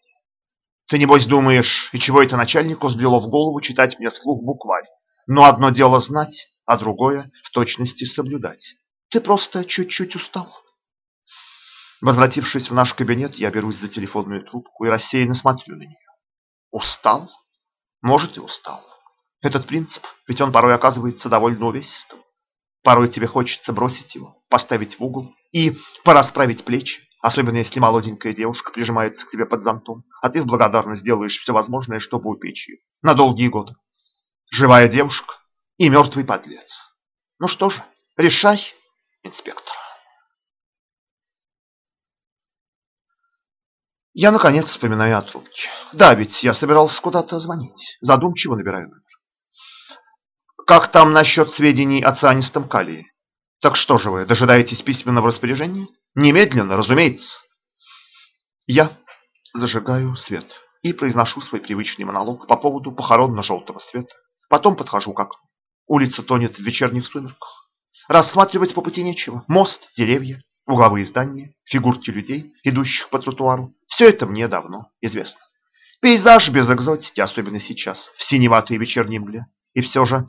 A: Ты, небось, думаешь, и чего это начальнику сбило в голову читать мне вслух букварь? Но одно дело знать, а другое в точности соблюдать. Ты просто чуть-чуть устал. Возвратившись в наш кабинет, я берусь за телефонную трубку и рассеянно смотрю на нее. Устал? Может и устал. Этот принцип, ведь он порой оказывается довольно увесистым. Порой тебе хочется бросить его, поставить в угол и порасправить плечи, особенно если молоденькая девушка прижимается к тебе под зонтом, а ты в благодарность делаешь все возможное, чтобы упечь ее на долгие годы. Живая девушка и мертвый подлец. Ну что же, решай, инспектор. Я, наконец, вспоминаю о трубке. Да, ведь я собирался куда-то звонить. Задумчиво набираю номер. Как там насчет сведений о цианистом калии? Так что же вы, дожидаетесь письменного распоряжения? Немедленно, разумеется. Я зажигаю свет и произношу свой привычный монолог по поводу похоронно-желтого света. Потом подхожу к окну. Улица тонет в вечерних сумерках. Рассматривать по пути нечего. Мост, деревья, угловые здания, фигурки людей, идущих по тротуару. Все это мне давно известно. Пейзаж без экзотики, особенно сейчас, в синеватой вечерней мгле. И все же,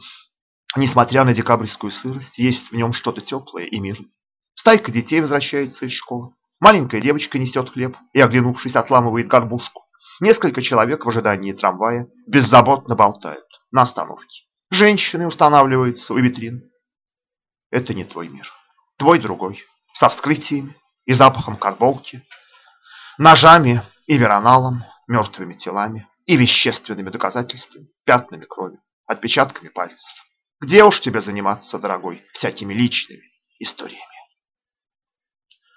A: несмотря на декабрьскую сырость, есть в нем что-то теплое и мирное. Стайка детей возвращается из школы. Маленькая девочка несет хлеб и, оглянувшись, отламывает горбушку. Несколько человек в ожидании трамвая беззаботно болтают на остановке. Женщины устанавливаются у витрин. Это не твой мир. Твой другой со вскрытиями и запахом карболки, ножами и вероналом, мертвыми телами и вещественными доказательствами, пятнами крови, отпечатками пальцев. Где уж тебе заниматься, дорогой, всякими личными историями?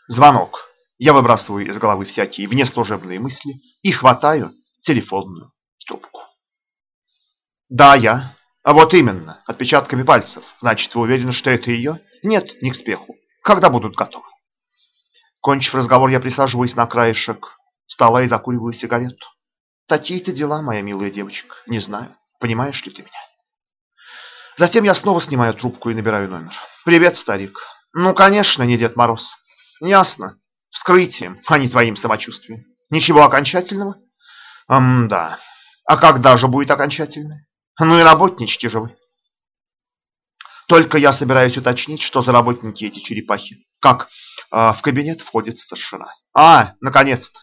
A: Звонок. Я выбрасываю из головы всякие внеслужебные мысли и хватаю телефонную трубку. Да, я. А вот именно, отпечатками пальцев. Значит, вы уверены, что это ее? Нет, не к спеху. Когда будут готовы? Кончив разговор, я присаживаюсь на краешек стола и закуриваю сигарету. Такие-то дела, моя милая девочка. Не знаю, понимаешь ли ты меня? Затем я снова снимаю трубку и набираю номер. Привет, старик. Ну, конечно, не Дед Мороз. Ясно. Вскрытием, а не твоим самочувствием. Ничего окончательного? М да. А когда же будет окончательное? Ну и работничьте же вы. Только я собираюсь уточнить, что за работники эти черепахи. Как э, в кабинет входит старшина. А, наконец-то.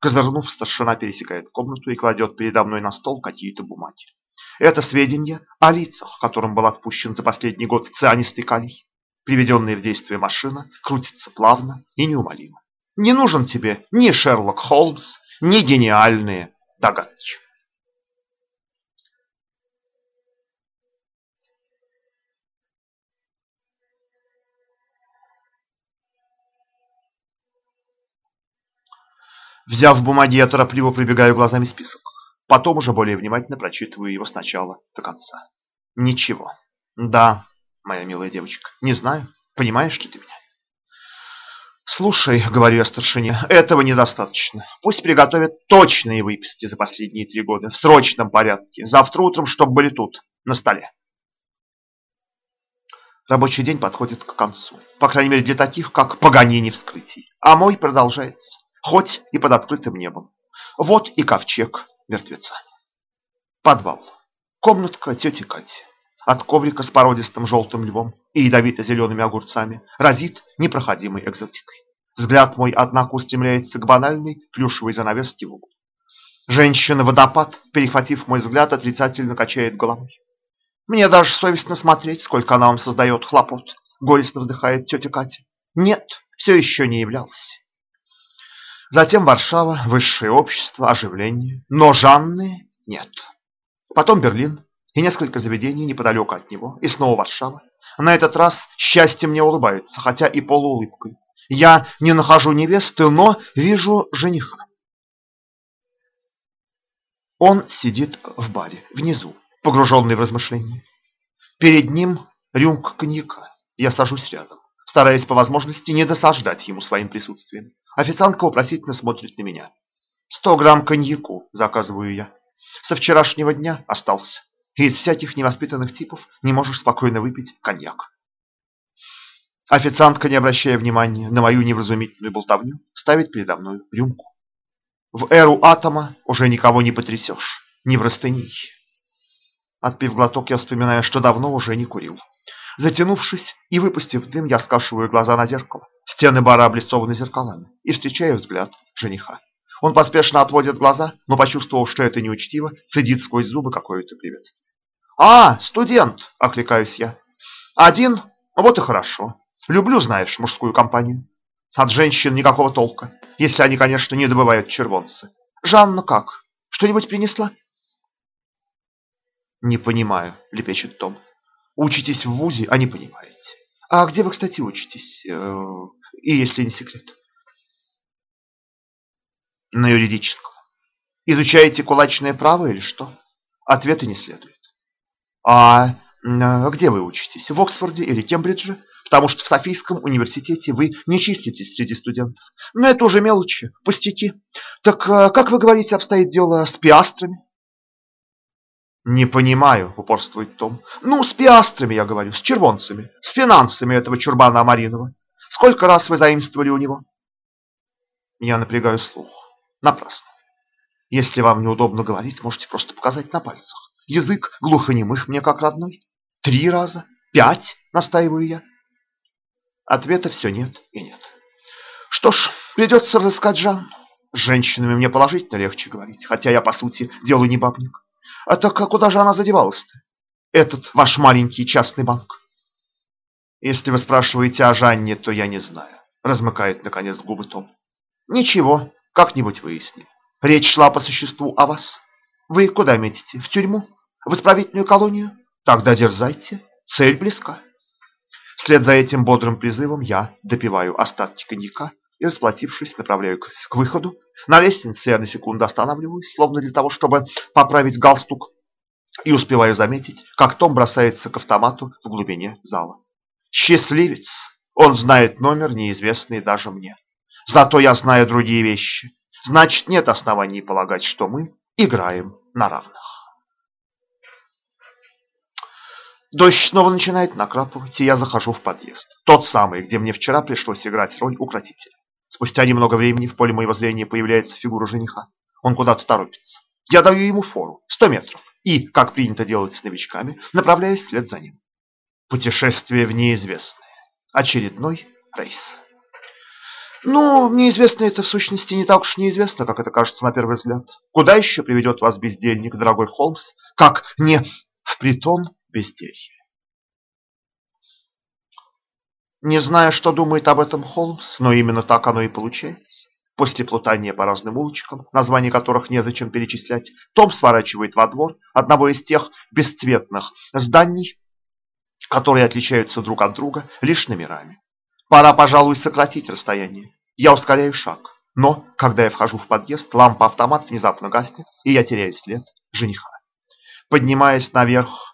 A: Козырнув, старшина пересекает комнату и кладет передо мной на стол какие-то бумаги. Это сведения о лицах, которым был отпущен за последний год цианистый калий. Приведенная в действие машина крутится плавно и неумолимо. Не нужен тебе ни Шерлок Холмс, ни гениальные догадки. Взяв бумаги, я торопливо пробегаю глазами список. Потом уже более внимательно прочитываю его сначала до конца. Ничего. Да, моя милая девочка, не знаю, понимаешь ли ты меня? Слушай, говорю я старшине, этого недостаточно. Пусть приготовят точные выписки за последние три года, в срочном порядке. Завтра утром, чтобы были тут, на столе. Рабочий день подходит к концу. По крайней мере для таких, как Паганини вскрытий. А мой продолжается хоть и под открытым небом. Вот и ковчег мертвеца. Подвал. Комнатка тети Кати. От коврика с породистым желтым львом и ядовито-зелеными огурцами разит непроходимой экзотикой. Взгляд мой, однако, устремляется к банальной плюшевой занавеске в углу. Женщина-водопад, перехватив мой взгляд, отрицательно качает головой. Мне даже совестно смотреть, сколько она вам создает хлопот, горестно вздыхает тетя Катя. Нет, все еще не являлась. Затем Варшава, высшее общество, оживление. Но Жанны нет. Потом Берлин и несколько заведений неподалеку от него. И снова Варшава. На этот раз счастье мне улыбается, хотя и полуулыбкой. Я не нахожу невесты, но вижу жениха. Он сидит в баре, внизу, погруженный в размышления. Перед ним рюмка коньяка. Я сажусь рядом, стараясь по возможности не досаждать ему своим присутствием. Официантка вопросительно смотрит на меня. «Сто грамм коньяку», – заказываю я. «Со вчерашнего дня остался. И из всяких невоспитанных типов не можешь спокойно выпить коньяк». Официантка, не обращая внимания на мою невразумительную болтовню, ставит передо мной рюмку. В эру атома уже никого не потрясешь, ни в растыней. Отпив глоток, я вспоминаю, что давно уже не курил. Затянувшись и выпустив дым, я скашиваю глаза на зеркало. Стены бара облицованы зеркалами и встречаю взгляд жениха. Он поспешно отводит глаза, но, почувствовав, что это неучтиво, цедит сквозь зубы какое-то приветствие. «А, студент!» – окликаюсь я. «Один? Вот и хорошо. Люблю, знаешь, мужскую компанию. От женщин никакого толка, если они, конечно, не добывают червонцы. Жанна как? Что-нибудь принесла?» «Не понимаю», – лепечет Том. «Учитесь в ВУЗе, а не понимаете. А где вы, кстати, учитесь? Э, и если не секрет?» «На юридическом. Изучаете кулачное право или что?» Ответа не следует. «А где вы учитесь? В Оксфорде или Кембридже?» потому что в Софийском университете вы не числитесь среди студентов. Но это уже мелочи, пустяки. Так э, как вы говорите, обстоит дело с пиастрами? Не понимаю, упорствует Том. Ну, с пиастрами, я говорю, с червонцами, с финансами этого чурбана Амаринова. Сколько раз вы заимствовали у него? Я напрягаю слух. Напрасно. Если вам неудобно говорить, можете просто показать на пальцах. Язык глухонемых мне как родной. Три раза, пять, настаиваю я. Ответа все нет и нет. Что ж, придется разыскать Жанну. С женщинами мне положительно легче говорить, хотя я, по сути, делаю не бабник. А так куда же она задевалась-то? Этот ваш маленький частный банк. Если вы спрашиваете о Жанне, то я не знаю. Размыкает, наконец, губы Том. Ничего, как-нибудь выясним. Речь шла по существу о вас. Вы куда метите? В тюрьму? В исправительную колонию? Тогда дерзайте. Цель близка. Вслед за этим бодрым призывом я допиваю остатки коньяка и, расплатившись, направляюсь к выходу. На лестнице я на секунду останавливаюсь, словно для того, чтобы поправить галстук, и успеваю заметить, как Том бросается к автомату в глубине зала. Счастливец! Он знает номер, неизвестный даже мне. Зато я знаю другие вещи. Значит, нет оснований полагать, что мы играем на равных. Дождь снова начинает накрапывать, и я захожу в подъезд. Тот самый, где мне вчера пришлось играть роль укротителя. Спустя немного времени в поле моего зрения появляется фигура жениха. Он куда-то торопится. Я даю ему фору, 100 метров, и, как принято делать с новичками, направляюсь вслед за ним. Путешествие в неизвестное. Очередной рейс. Ну, неизвестное это в сущности не так уж неизвестно, как это кажется на первый взгляд. Куда еще приведет вас бездельник, дорогой Холмс, как не в притон безделье. Не знаю, что думает об этом Холмс, но именно так оно и получается. После плутания по разным улочкам, названия которых незачем перечислять, Том сворачивает во двор одного из тех бесцветных зданий, которые отличаются друг от друга лишь номерами. Пора, пожалуй, сократить расстояние. Я ускоряю шаг, но, когда я вхожу в подъезд, лампа-автомат внезапно гаснет, и я теряю след жениха. Поднимаясь наверх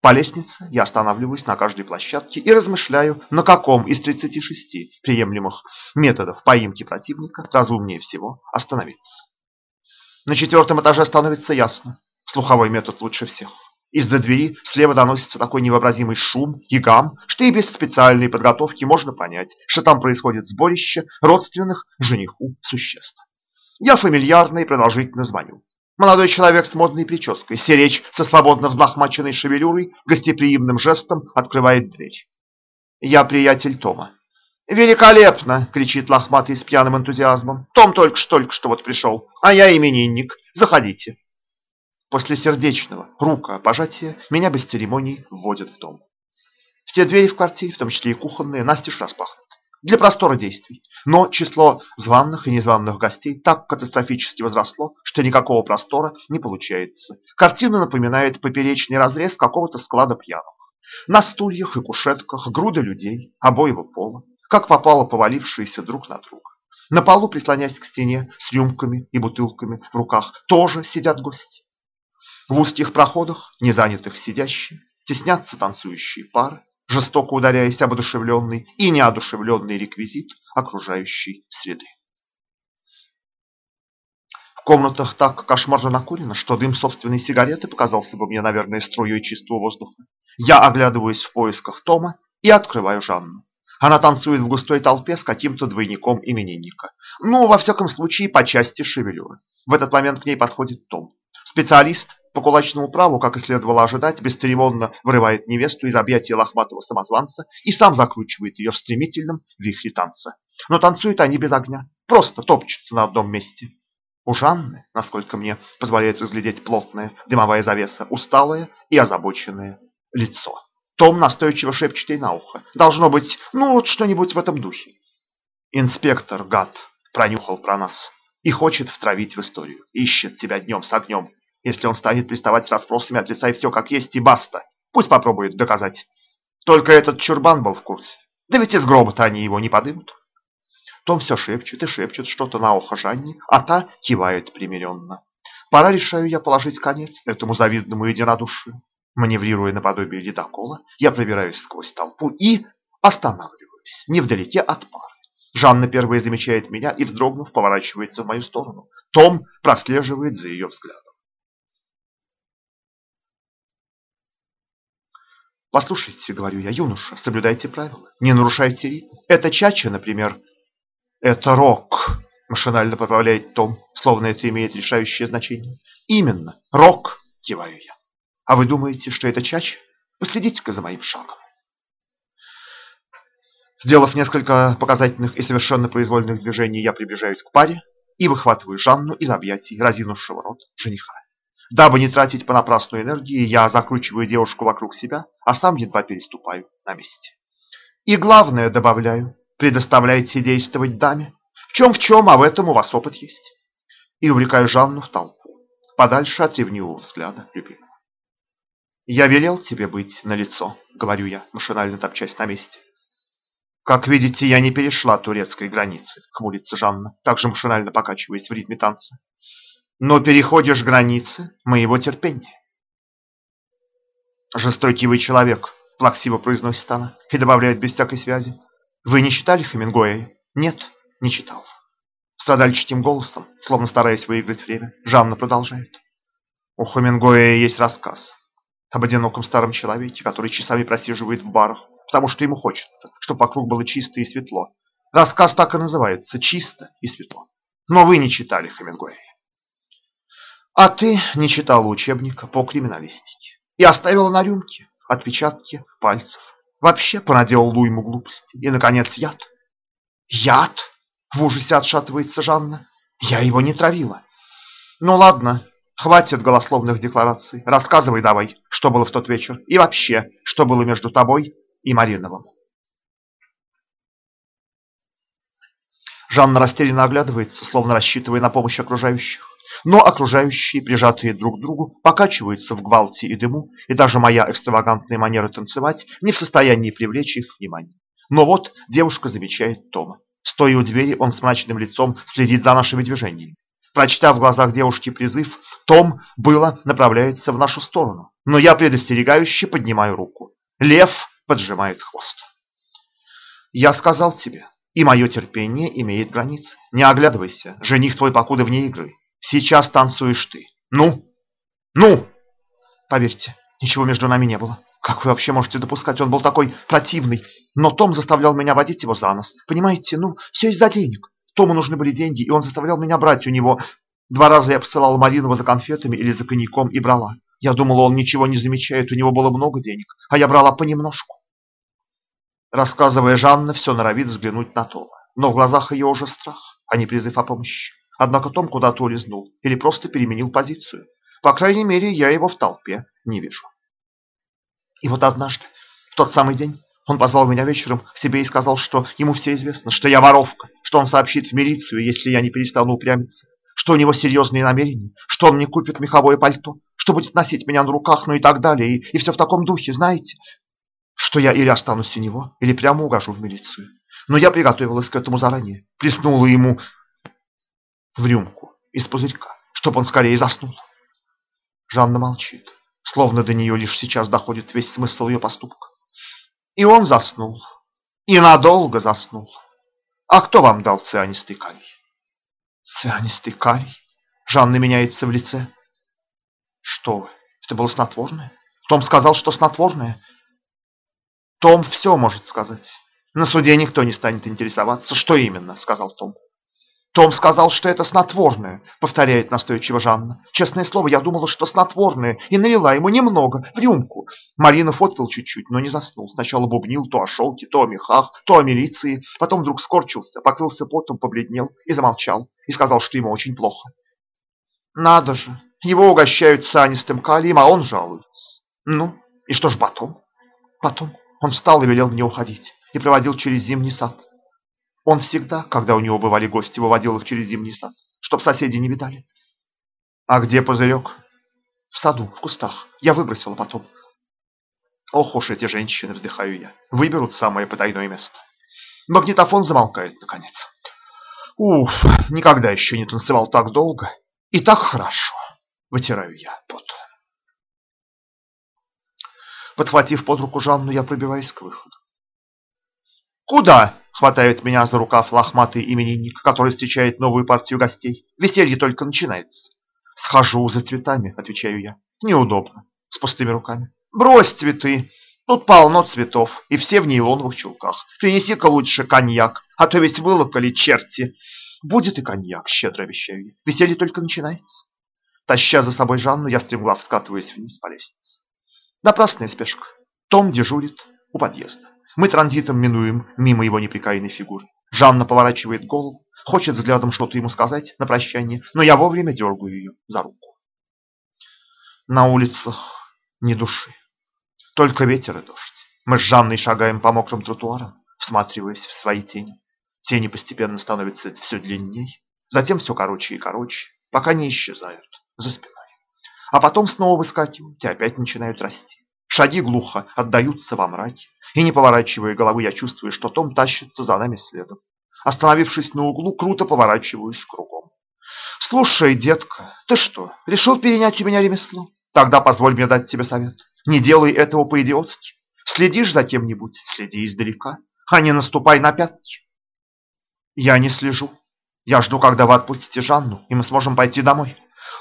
A: по лестнице я останавливаюсь на каждой площадке и размышляю, на каком из 36 приемлемых методов поимки противника разумнее всего остановиться. На четвертом этаже становится ясно. Слуховой метод лучше всех. Из-за двери слева доносится такой невообразимый шум и гам, что и без специальной подготовки можно понять, что там происходит сборище родственных жениху существ. Я фамильярно и продолжительно звоню. Молодой человек с модной прической, серечь со свободно взлохмаченной шевелюрой, гостеприимным жестом открывает дверь. Я приятель Тома. «Великолепно!» — кричит лохматый с пьяным энтузиазмом. «Том только что, только что вот пришел, а я именинник. Заходите». После сердечного рукопожатия меня без церемоний вводят в дом. Все двери в квартире, в том числе и кухонные, настежь распахнуты. Для простора действий. Но число званных и незваных гостей так катастрофически возросло, что никакого простора не получается. Картина напоминает поперечный разрез какого-то склада пьяных. На стульях и кушетках груды людей обоего пола, как попало повалившиеся друг на друга. На полу, прислонясь к стене с рюмками и бутылками в руках, тоже сидят гости. В узких проходах, не занятых сидящими, теснятся танцующие пары, жестоко ударяясь об одушевленный и неодушевленный реквизит окружающей среды. В комнатах так кошмарно накурено, что дым собственной сигареты показался бы мне, наверное, струей чистого воздуха. Я оглядываюсь в поисках Тома и открываю Жанну. Она танцует в густой толпе с каким-то двойником именинника. Ну, во всяком случае, по части шевелюры. В этот момент к ней подходит Том. Специалист по кулачному праву, как и следовало ожидать, бесцеремонно вырывает невесту из объятия лохматого самозванца и сам закручивает ее в стремительном вихре танца. Но танцуют они без огня, просто топчутся на одном месте. У Жанны, насколько мне позволяет разглядеть плотная дымовая завеса, усталое и озабоченное лицо. Том настойчиво шепчет ей на ухо. Должно быть, ну вот что-нибудь в этом духе. Инспектор, гад, пронюхал про нас и хочет втравить в историю. Ищет тебя днем с огнем. Если он станет приставать с расспросами, отрицай все как есть и баста. Пусть попробует доказать. Только этот чурбан был в курсе. Да ведь из гроба-то они его не подымут. Том все шепчет и шепчет что-то на ухо Жанне, а та кивает примиренно. Пора, решаю я, положить конец этому завидному единодушию. Маневрируя наподобие ледокола, я пробираюсь сквозь толпу и останавливаюсь, невдалеке от пары. Жанна первая замечает меня и, вздрогнув, поворачивается в мою сторону. Том прослеживает за ее взглядом. Послушайте, говорю я, юноша, соблюдайте правила, не нарушайте ритм. Это чача, например. Это рок, машинально поправляет Том, словно это имеет решающее значение. Именно, рок, киваю я. А вы думаете, что это чача? Последите-ка за моим шагом. Сделав несколько показательных и совершенно произвольных движений, я приближаюсь к паре и выхватываю Жанну из объятий разинувшего рот жениха. Дабы не тратить понапрасну энергии, я закручиваю девушку вокруг себя, а сам едва переступаю на месте. И главное, добавляю, предоставляйте действовать даме. В чем в чем, а в этом у вас опыт есть. И увлекаю Жанну в толпу, подальше от ревнивого взгляда любимого. «Я велел тебе быть на лицо, говорю я, машинально топчась на месте. «Как видите, я не перешла турецкой границы», — хмурится Жанна, также машинально покачиваясь в ритме танца но переходишь границы моего терпения. Жестокий человек, плаксиво произносит она и добавляет без всякой связи. Вы не читали Хемингуэя? Нет, не читал. Страдальчатым голосом, словно стараясь выиграть время, Жанна продолжает. У Хемингуэя есть рассказ об одиноком старом человеке, который часами просиживает в барах, потому что ему хочется, чтобы вокруг было чисто и светло. Рассказ так и называется «Чисто и светло». Но вы не читали Хемингуэя. А ты не читала учебника по криминалистике и оставила на рюмке отпечатки пальцев. Вообще понаделал уйму глупости. И, наконец, яд. Яд? В ужасе отшатывается Жанна. Я его не травила. Ну ладно, хватит голословных деклараций. Рассказывай давай, что было в тот вечер. И вообще, что было между тобой и Мариновым. Жанна растерянно оглядывается, словно рассчитывая на помощь окружающих. Но окружающие, прижатые друг к другу, покачиваются в гвалте и дыму, и даже моя экстравагантная манера танцевать не в состоянии привлечь их внимание. Но вот девушка замечает Тома. Стоя у двери, он с мрачным лицом следит за нашими движениями. Прочитав в глазах девушки призыв, Том было направляется в нашу сторону. Но я предостерегающе поднимаю руку. Лев поджимает хвост. Я сказал тебе, и мое терпение имеет границы. Не оглядывайся, жених твой покуда вне игры. Сейчас танцуешь ты. Ну? Ну? Поверьте, ничего между нами не было. Как вы вообще можете допускать? Он был такой противный. Но Том заставлял меня водить его за нос. Понимаете, ну, все из-за денег. Тому нужны были деньги, и он заставлял меня брать у него. Два раза я посылал Маринова за конфетами или за коньяком и брала. Я думала, он ничего не замечает, у него было много денег, а я брала понемножку. Рассказывая, Жанна все норовит взглянуть на Тома. Но в глазах ее уже страх, а не призыв о помощи. Однако Том куда-то улизнул или просто переменил позицию. По крайней мере, я его в толпе не вижу. И вот однажды, в тот самый день, он позвал меня вечером к себе и сказал, что ему все известно, что я воровка, что он сообщит в милицию, если я не перестану упрямиться, что у него серьезные намерения, что он мне купит меховое пальто, что будет носить меня на руках, ну и так далее, и, и все в таком духе, знаете, что я или останусь у него, или прямо угожу в милицию. Но я приготовилась к этому заранее, плеснула ему в рюмку из пузырька, чтобы он скорее заснул. Жанна молчит, словно до нее лишь сейчас доходит весь смысл ее поступка. И он заснул. И надолго заснул. А кто вам дал цианистый калий? Цианистый калий? Жанна меняется в лице. Что вы, это было снотворное? Том сказал, что снотворное. Том все может сказать. На суде никто не станет интересоваться, что именно, сказал Том. Том сказал, что это снотворное, повторяет настойчиво Жанна. Честное слово, я думала, что снотворное, и налила ему немного, в рюмку. Маринов отпил чуть-чуть, но не заснул. Сначала бубнил то о шелке, то о мехах, то о милиции. Потом вдруг скорчился, покрылся потом, побледнел и замолчал. И сказал, что ему очень плохо. Надо же, его угощают цианистым калием, а он жалуется. Ну, и что ж потом? Потом он встал и велел мне уходить. И проводил через зимний сад. Он всегда, когда у него бывали гости, выводил их через зимний сад, чтоб соседи не видали. А где пузырек? В саду, в кустах. Я выбросила потом. Ох уж эти женщины, вздыхаю я, выберут самое потайное место. Магнитофон замолкает, наконец. Уф, никогда еще не танцевал так долго и так хорошо. Вытираю я пот. Подхватив под руку Жанну, я пробиваюсь к выходу. «Куда?» Хватает меня за рукав лохматый именинник, который встречает новую партию гостей. Веселье только начинается. «Схожу за цветами», — отвечаю я. «Неудобно. С пустыми руками». «Брось цветы. Тут полно цветов, и все в нейлоновых чулках. Принеси-ка лучше коньяк, а то ведь вылокали черти». «Будет и коньяк», — щедро обещаю я. «Веселье только начинается». Таща за собой Жанну, я стремглав скатываюсь вниз по лестнице. Напрасная спешка. Том дежурит у подъезда. Мы транзитом минуем мимо его неприкаянной фигуры. Жанна поворачивает голову, хочет взглядом что-то ему сказать на прощание, но я вовремя дергаю ее за руку. На улицах ни души, только ветер и дождь. Мы с Жанной шагаем по мокрым тротуарам, всматриваясь в свои тени. Тени постепенно становятся все длинней, затем все короче и короче, пока не исчезают за спиной. А потом снова выскакивают и опять начинают расти. Шаги глухо отдаются во мраке, и не поворачивая головы, я чувствую, что Том тащится за нами следом. Остановившись на углу, круто поворачиваюсь кругом. «Слушай, детка, ты что, решил перенять у меня ремесло? Тогда позволь мне дать тебе совет. Не делай этого по-идиотски. Следишь за кем-нибудь, следи издалека, а не наступай на пятки». «Я не слежу. Я жду, когда вы отпустите Жанну, и мы сможем пойти домой».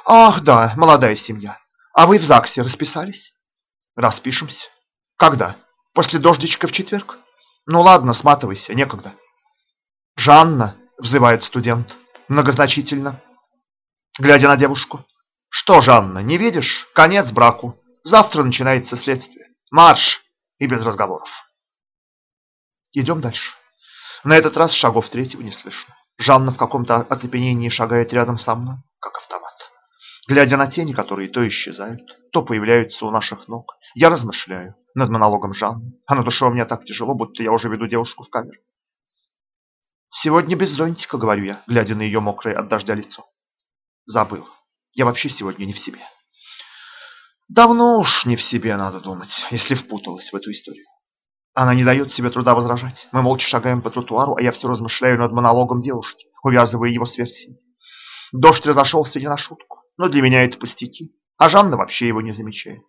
A: «Ах, да, молодая семья. А вы в ЗАГСе расписались?» Распишемся. Когда? После дождичка в четверг? Ну ладно, сматывайся, некогда. Жанна, взывает студент, многозначительно, глядя на девушку. Что, Жанна, не видишь? Конец браку. Завтра начинается следствие. Марш! И без разговоров. Идем дальше. На этот раз шагов третьего не слышно. Жанна в каком-то оцепенении шагает рядом со мной, как автомат. Глядя на тени, которые то исчезают, то появляются у наших ног, я размышляю над монологом Жанны, а на душе у меня так тяжело, будто я уже веду девушку в камеру. «Сегодня без зонтика», — говорю я, глядя на ее мокрое от дождя лицо. «Забыл. Я вообще сегодня не в себе». Давно уж не в себе, надо думать, если впуталась в эту историю. Она не дает себе труда возражать. Мы молча шагаем по тротуару, а я все размышляю над монологом девушки, увязывая его с версией. Дождь разошелся не на шутку но для меня это пустяки. А Жанна вообще его не замечает.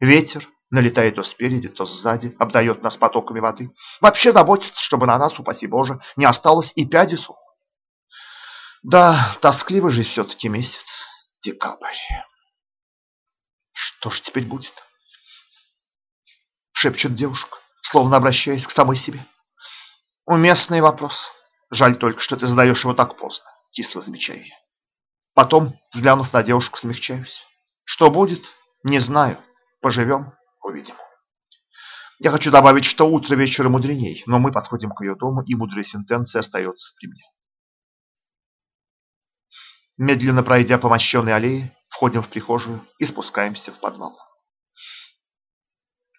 A: Ветер налетает то спереди, то сзади, обдает нас потоками воды. Вообще заботится, чтобы на нас, упаси Боже, не осталось и пяди сухой. Да, тоскливый же все-таки месяц, декабрь. Что ж теперь будет? Шепчет девушка, словно обращаясь к самой себе. Уместный вопрос. Жаль только, что ты задаешь его так поздно, кисло замечаю я. Потом, взглянув на девушку, смягчаюсь. Что будет, не знаю. Поживем, увидим. Я хочу добавить, что утро вечера мудреней, но мы подходим к ее дому, и мудрая сентенция остается при мне. Медленно пройдя по мощенной аллее, входим в прихожую и спускаемся в подвал.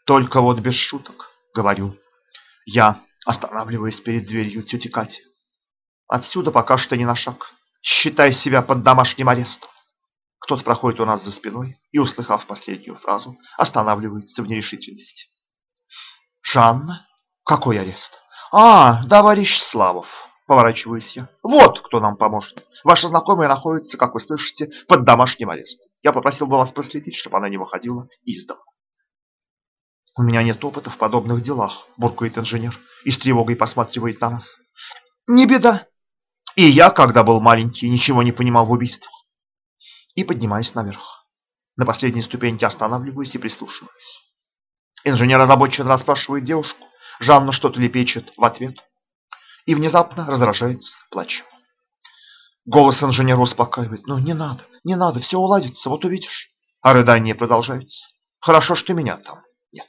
A: Только вот без шуток, говорю, я останавливаюсь перед дверью тети Кати. Отсюда пока что не на шаг. Считай себя под домашним арестом. Кто-то проходит у нас за спиной и, услыхав последнюю фразу, останавливается в нерешительности. «Жанна? Какой арест?» «А, товарищ Славов!» Поворачиваюсь я. «Вот кто нам поможет. Ваша знакомая находится, как вы слышите, под домашним арестом. Я попросил бы вас проследить, чтобы она не выходила из дома». «У меня нет опыта в подобных делах», – буркает инженер и с тревогой посматривает на нас. «Не беда. И я, когда был маленький, ничего не понимал в убийствах. И поднимаюсь наверх. На последней ступеньке останавливаюсь и прислушиваюсь. Инженер озабоченно расспрашивает девушку. Жанна что-то лепечет в ответ. И внезапно раздражается плачем. Голос инженера успокаивает. «Ну, не надо, не надо, все уладится, вот увидишь». А рыдания продолжаются. «Хорошо, что меня там нет».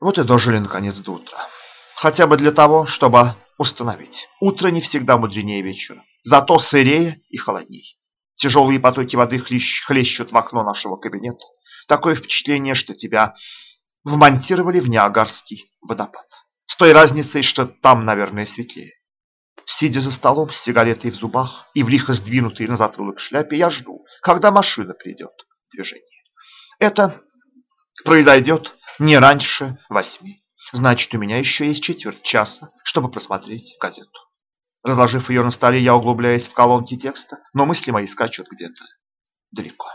A: Вот и дожили наконец до утра. Хотя бы для того, чтобы установить. Утро не всегда мудренее вечера, зато сырее и холодней. Тяжелые потоки воды хлещ, хлещут в окно нашего кабинета. Такое впечатление, что тебя вмонтировали в Ниагарский водопад. С той разницей, что там, наверное, светлее. Сидя за столом с сигаретой в зубах и в лихо сдвинутой на затылок шляпе, я жду, когда машина придет в движение. Это произойдет не раньше восьми. Значит, у меня еще есть четверть часа, чтобы просмотреть газету. Разложив ее на столе, я углубляюсь в колонки текста, но мысли мои скачут где-то далеко.